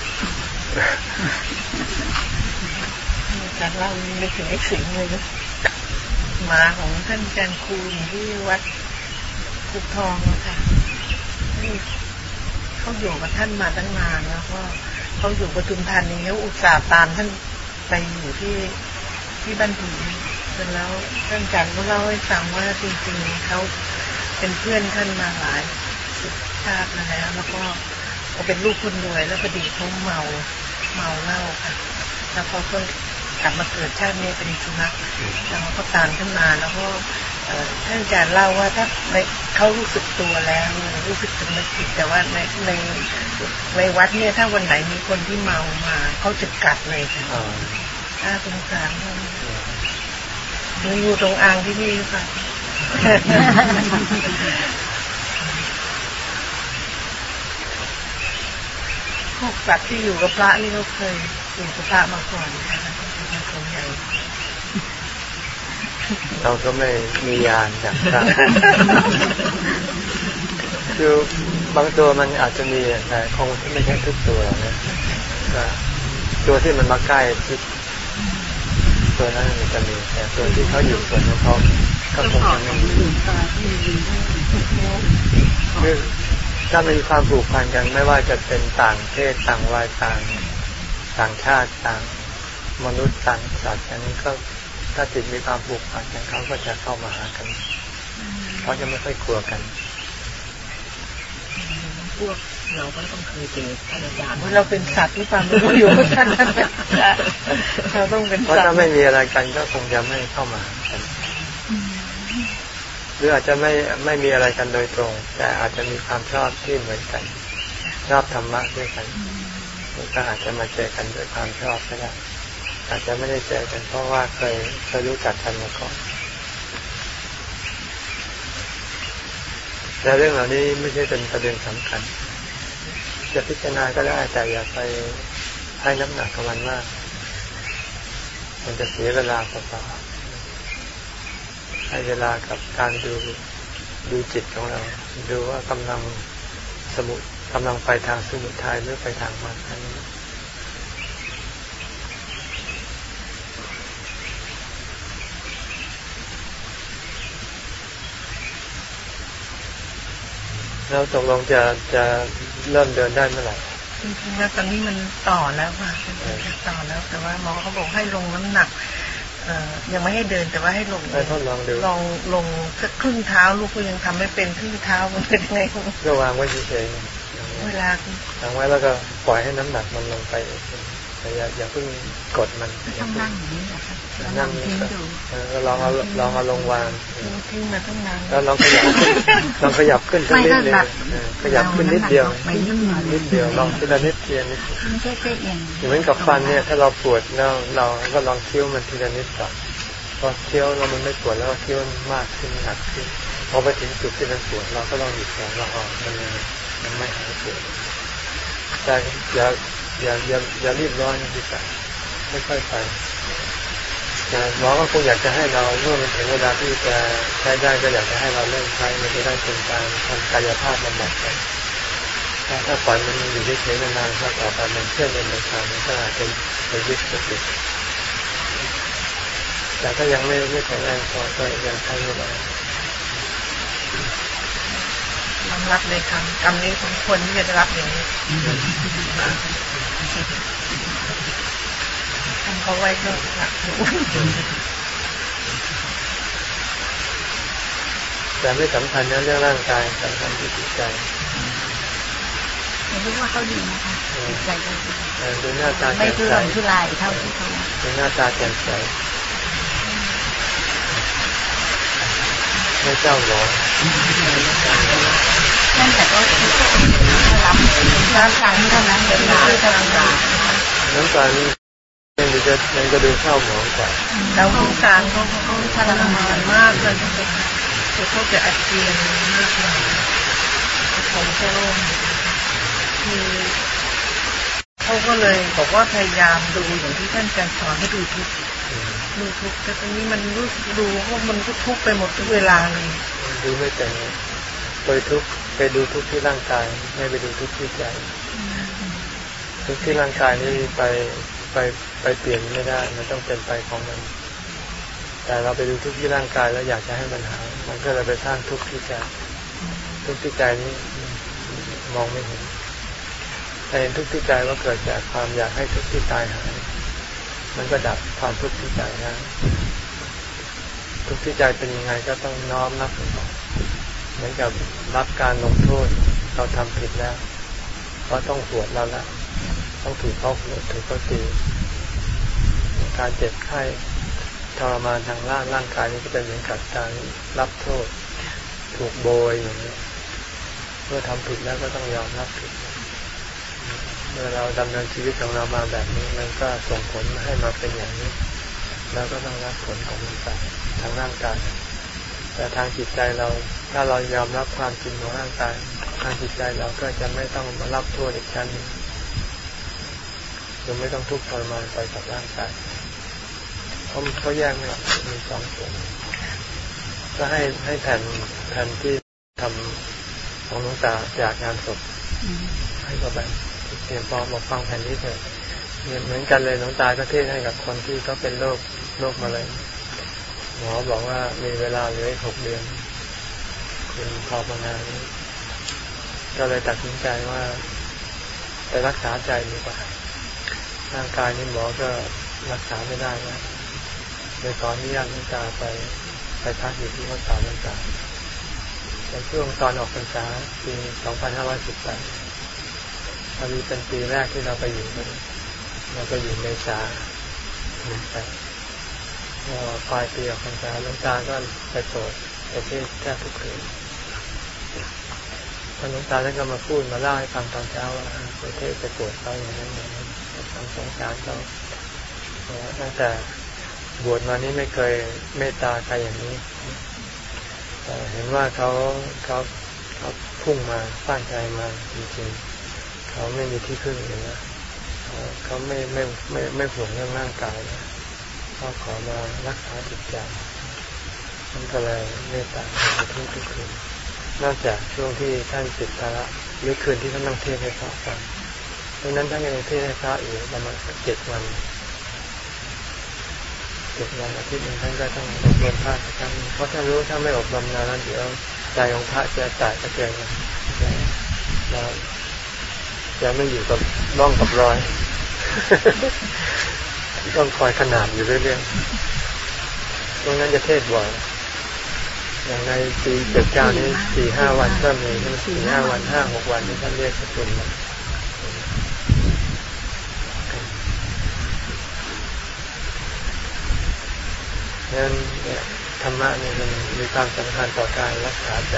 จากเราไม่ถึงไอ้สิงเลยนะมาของท่านอาจารย์ครูที่วัดคุกทองนะคะเขาอยู่กับท่านมาตั้งนานแล้วก็เขาอยู่ปทุมธานีเขาอุตส่าห์ตามท่านไปอยู่ที่ที่บ้านผีจนแล้วท่านอาจารย์ก็เล่าให้ฟังว่าจริงๆเขาเป็นเพื่อนท่านมาหลายสิบชาติมาแล้ว แล้วก็เขาเป็นลูกคนรวยแล้วพอดีเขาเมา เมาเหล้าค่ะแล้วเขาก็กลับมาเกิดชาตินี้เป็นสุนัขแล้วเขาก็ตามขึ้นมาแล้วก็ท่านอาจารย์เล่าว่าถ้าเขารู้สึกตัวแล้วรู้สึกถึงมันผิดแต่ว่าในในในวัดเนี่ยถ้าวันไหนมีคนที่เมามาเขาจะกัดเลยค่ะน่าสงสารเขาอยู่ตรงอ่างที่นี่ค่ะ พวกสัตว์ที่อยู่กับพระนี่เขาเคยอยู่กับพระมาก่อนนะคะคนใหญ่เราก็ไม่มียานจากพระคือบางตัวมันอาจจะมีแต่คงไม่ใช่ทุกตัวนะตัวที่มันมาใกล้ชิดตัวนั้นมันจะมีแต่ตัวที่เขาอยู่ส่วนของเขาก็คงจะไม่มีคือ ถ้ามีความผูกพันกันไม่ว่าจะเป็นต่างเพศต่างวัยต่างต่างชาติต่างมนุษย์ต่างสัตว์อันนี้ก็ถ้าจิตมีความผูกพันกันเขาก็จะเข้ามาหากันเขาจะไม่ค่อยกลัวกันพวกเราก็ต้องเคยเจอท่านอาจารย์เราเป็นสัตว์ที่ความรู้อยู่ท่านนั้นเราต้องเป็นสัตว์เพราะถ้าไม่มีอะไรกันก็คงจะไม่เข้ามากัน หรืออาจจะไม่ไม่มีอะไรกันโดยตรง แต่อาจจะมีความชอบที่เหมือนกัน ชอบธรรมะด้วยกันก็อาจจะมาเจอกันด้วยความชอบก็ได้อาจจะไม่ได้เจอกันเพราะว่าเคยเคยรู้จักกันมาก่อนแต่เรื่องเหล่านี้ไม่ใช่เป็นประเด็นสำคัญ จะพิจารณาก็ได้แต่อย่าไปให้น้ำหนักกับมันมาก มันจะเสียเวลาเปล่า ให้เวลากับการดูดูจิตของเรา ดูว่ากำลังสมุกำลังไปทางสมุทัยหรือไปทางมรรคแล้วตกลงจะจะเริ่มเดินได้เมื่อไหร่จริงๆแล้วตอนนี้มันต่อแล้วค่ะต่อแล้วแต่ว่าหมอเขาบอกให้ลงน้ำหนักเอ ยังไม่ให้เดินแต่ว่าให้ลงทดลองดูลองลงสักครึ่งเท้าลูกก็ยังทำไม่เป็นครึ่งเท้ามันเป็นไงก็วางไว้เฉยๆเวลาวางไว้แล้วก็ปล่อยให้น้ำหนักมันลงไปแต่อย่าอย่าเพิ่งกดมันต้องนั่งอย่างนี้เหรอคะ นั่งทิ้งดูลองเอาลองเอาลงวางทิ้งมาตั้งนานแล้วลองขยับลองขยับขึ้นสักนิดเดียวขยับขึ้นนิดเดียวนิดเดียวลองทีละนิดเดียวนิดเหมือนกับฟันเนี่ย ถ้าเราปวดแล้วเราก็ลองเคี้ยวมันทีละนิดก่อนพอเคี้ยวเรามันไม่ปวดแล้วเคี้ยวมากขึ้นหนักขึ้นพอไปถึงจุดที่มันปวดเราก็ลองหยุดแขนเราออกมันมันไม่หายปวดแต่อย่าอย่าอย่าอย่ารีบร้อนดีกว่าไม่ค่อยไป หมอก็คงอยากจะให้เราเมื่อมันถึงเวลาที่จะใช้ได้ก็อยากจะให้เราเริ่มใช้มันจะได้เป็นการทำกายภาพบำบัดไปถ้าถ้าปล่อยมันอยู่เฉยๆนานๆถ้าต่อไปมันเชื่อมเป็นในทางมันก็อาจจะไปยึดติดแต่ถ้ายังไม่ไม่แข็งแรงพอก็ยังใช้ไม่ได้ต้องรับเลยคำกรรมนี้ของคนที่จะรับอย่างนี้ ทำเขาไว้ก็หนักแต่ไม่สำคัญนะเรื่องร่างกายสำคัญที่จิตใจรู้ว่าเขาดีนะคะจิตใจก็ดีดูหน้าตาไม่ทุรนทุรายเท่าที่เขาดูหน้าตาแจ่มใสไม่เจ้าหรอนั่นแต่ก็คือรับร่างกายเท่านั้นเดี๋ยวนี้คือธรรมดาน้ำตาล ยังจะยังจะดูเข้าหมองกว่าแล้วสงสารเขาเขาทรมานมากเลยแต่เขาจะอาเจียนมากเลยผมก็คือเขาก็เลยบอกว่าพยายามดูอย่างที่ท่านอาจารย์สอนให้ดูทุกดูทุกแต่ตรงนี้มันรู้สึกดูว่ามันก็ทุกไปหมดทุกเวลาเลยดูไม่เป็นไปทุกไปดูทุกที่ร่างกาย ไม่ไปดูทุกที่ใจ ทุกที่ร่างกายนี่ไป ไปไปเปลี่ยนไม่ได้ มันต้องเป็นไปของมัน แต่เราไปดูทุกที่ร่างกายแล้วอยากจะให้มันหายมันก็เลยไปสร้างทุกข์ที่ใจทุกข์ที่ใจนี้มองไม่เห็นแต่เห็นทุกข์ที่ใจว่าเกิดจากความอยากให้ทุกข์ที่ตายหาย มันก็ดับความทุกข์ที่ใจนะทุกข์ที่ใจเป็นยังไงก็ต้องน้อมรับเหมือนกับรับการลงโทษ เราทำผิดแล้ว ก็ต้องปวดเราละ ต้องถูกเขาหัวถูกเขาตีการเจ็บไข้ทรมานทางร่างร่างกายนี้ก็เป็นเหมือนกับการรับโทษ ถูกโบยอย่างนี้เมื่อทำผิดแล้วก็ต้องยอมรับผิด เมื่อเราดำเนินชีวิตของเรามาแบบนี้มันก็ส่งผลให้มาเป็นอย่างนี้ แล้วก็ต้องรับผลของมันไปทางร่างกายแต่ทางจิตใจเราถ้าเรายอมรับความจริงของร่างกายทางจิตใจเราก็จะไม่ต้องมารับโทษอีกชั้นนึง คือไม่ต้องทุกข์ทรมานไปกับร่างกายเขาเขาแยกไม่ออกมีสองส่วนก็ให้ให้แผ่นแผ่นที่ทำของหลวงตาจากงานศพให้เขาแบบเตรียมพร้อมบอกฟังแผ่นนี้เถอะเหมือนกันเลยหลวงตาก็เทศให้กับคนที่เขาเป็นโรคโรคมะเร็งหมอบอกว่ามีเวลาเหลือหกเดือนคุณพอประมาณก็เลยตัดสินใจว่าไปรักษาใจดีกว่า ร่างกายนี่หมอก็รักษาไม่ได้นะเลยตอนนี้ยังน้ำตาไปไปพักอยู่ที่วัดสามน้ำตาในช่วงตอนออกพรรษาปี2518ตอนนี้เป็นปีแรกที่เราไปอยู่เราไปอยู่ในสาหนึ่งแปพอปลายปีออกพรรษาน้ำตาก็ไปโปรดไปเทศแทบทุกคืนพอน้ำตาท่านก็มาพูดมาเล่าให้ฟังตอนเช้าว่าประเทศไปโปรดเขาอย่างนั้นอย่าง สงสารเขาตั้งแต่บวชมานี้ไม่เคยเมตตาใครอย่างนี้เห็นว่าเขาเขาเขาพุ่งมาสร้างใจมาจริงๆเขาไม่มีที่พึ่งเลยนะเขาไม่ไม่ไม่ไม่ห่วงเรื่องร่างกายนะเขาขอมารักษาจิตใจมันก็เลยเมตตาทุกทุกคืนนอกจากช่วงที่ท่านติดภาระหรือคืนที่ท่านนั่งเทศให้ฟัง ดังนั้นท่านยังเทศให้พระอยู่ประมาณเจ็ดวันเจ็ดวันอาทิตย์นึงท่านก็ต้องอบรมพระสักครั้งเพราะท่านรู้ถ้าไม่อบรมนานแล้วเดี๋ยวใจของพระจะแตกกระเจิงแล้วจะไม่อยู่กับร่องกับรอย ต้องคอยขนาดอยู่เรื่อยๆตรงนั้นจะเทศบ่อยอย่างในปีเจ็ดเก้านี้สี่ห้าวันก็มีสี่ห้าวันห้าหกวันนี้ท่านเรียกสกุลมา นั้นเนี่ยธรรมะเนี่ยมันมีความสำคัญต่อการรักษาใจ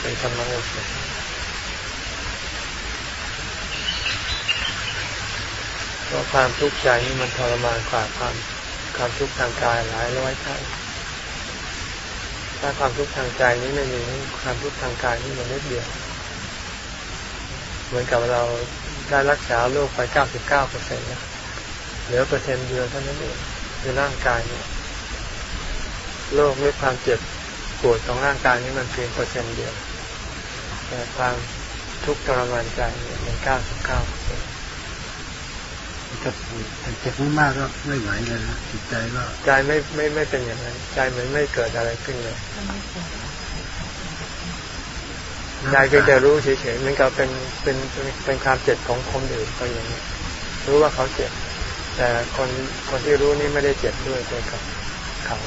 เป็นธรรมะโอสถเพราะความทุกข์ใจนี่มันทรมานกว่าความความทุกข์ทางกายหลายร้อยเท่าถ้าความทุกข์ทางใจนี้ไม่มีความทุกข์ทางกายนี่มันเล็กเดียว เหมือนกับเราได้รักษาโรคไปเก้าสิบเก้าเปอร์เซ็นต์นะเหลือเปอร์เซ็นต์เดียวเท่านั้นเองคือร่างกายเนี่ย โรคหรือความเจ็บปวดของร่างกายนี้มันเพียงเปอร์เซ็นต์เดียวแต่ความทุกข์ทรมานใจเนี่ยมันเก้าสิบเก้าเปอร์เซ็นต์ถ้าเจ็บมากก็ไม่ไหวเลยนะจิตใจก็ใจไม่ไม่ไม่เป็นอย่างนั้นใจเหมือนไม่เกิดอะไรขึ้นเลยใจเพียงแต่รู้เฉยๆเหมือนกับเป็นเป็นเป็นความเจ็บของคนอื่นก็อย่างนี้รู้ว่าเขาเจ็บ แต่คนคนที่รู้นี่ไม่ได้เจ็บด้วยไปกับเขา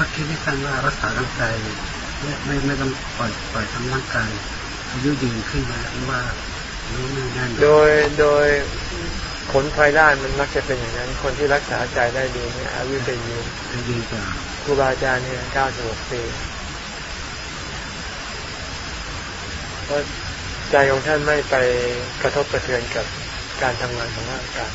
พระคิดให้ท่านว่ารักษาร่างกายไม่ไม่ไม่ต้องปล่อยปล่อยทำร่างกายอายุยืนขึ้นมาหรือว่ารู้ไม่ได้โดยโดยผลพลอยได้มันมักจะเป็นอย่างนั้น คนที่รักษาใจได้ดีเนี่ยอายุจะยืนจะยืนกว่าครูบาอาจารย์เนี่ยเก้าสิบหกปีเพราะใจของท่านไม่ไปกระทบกระเทือนกับการทำงานของร่างกาย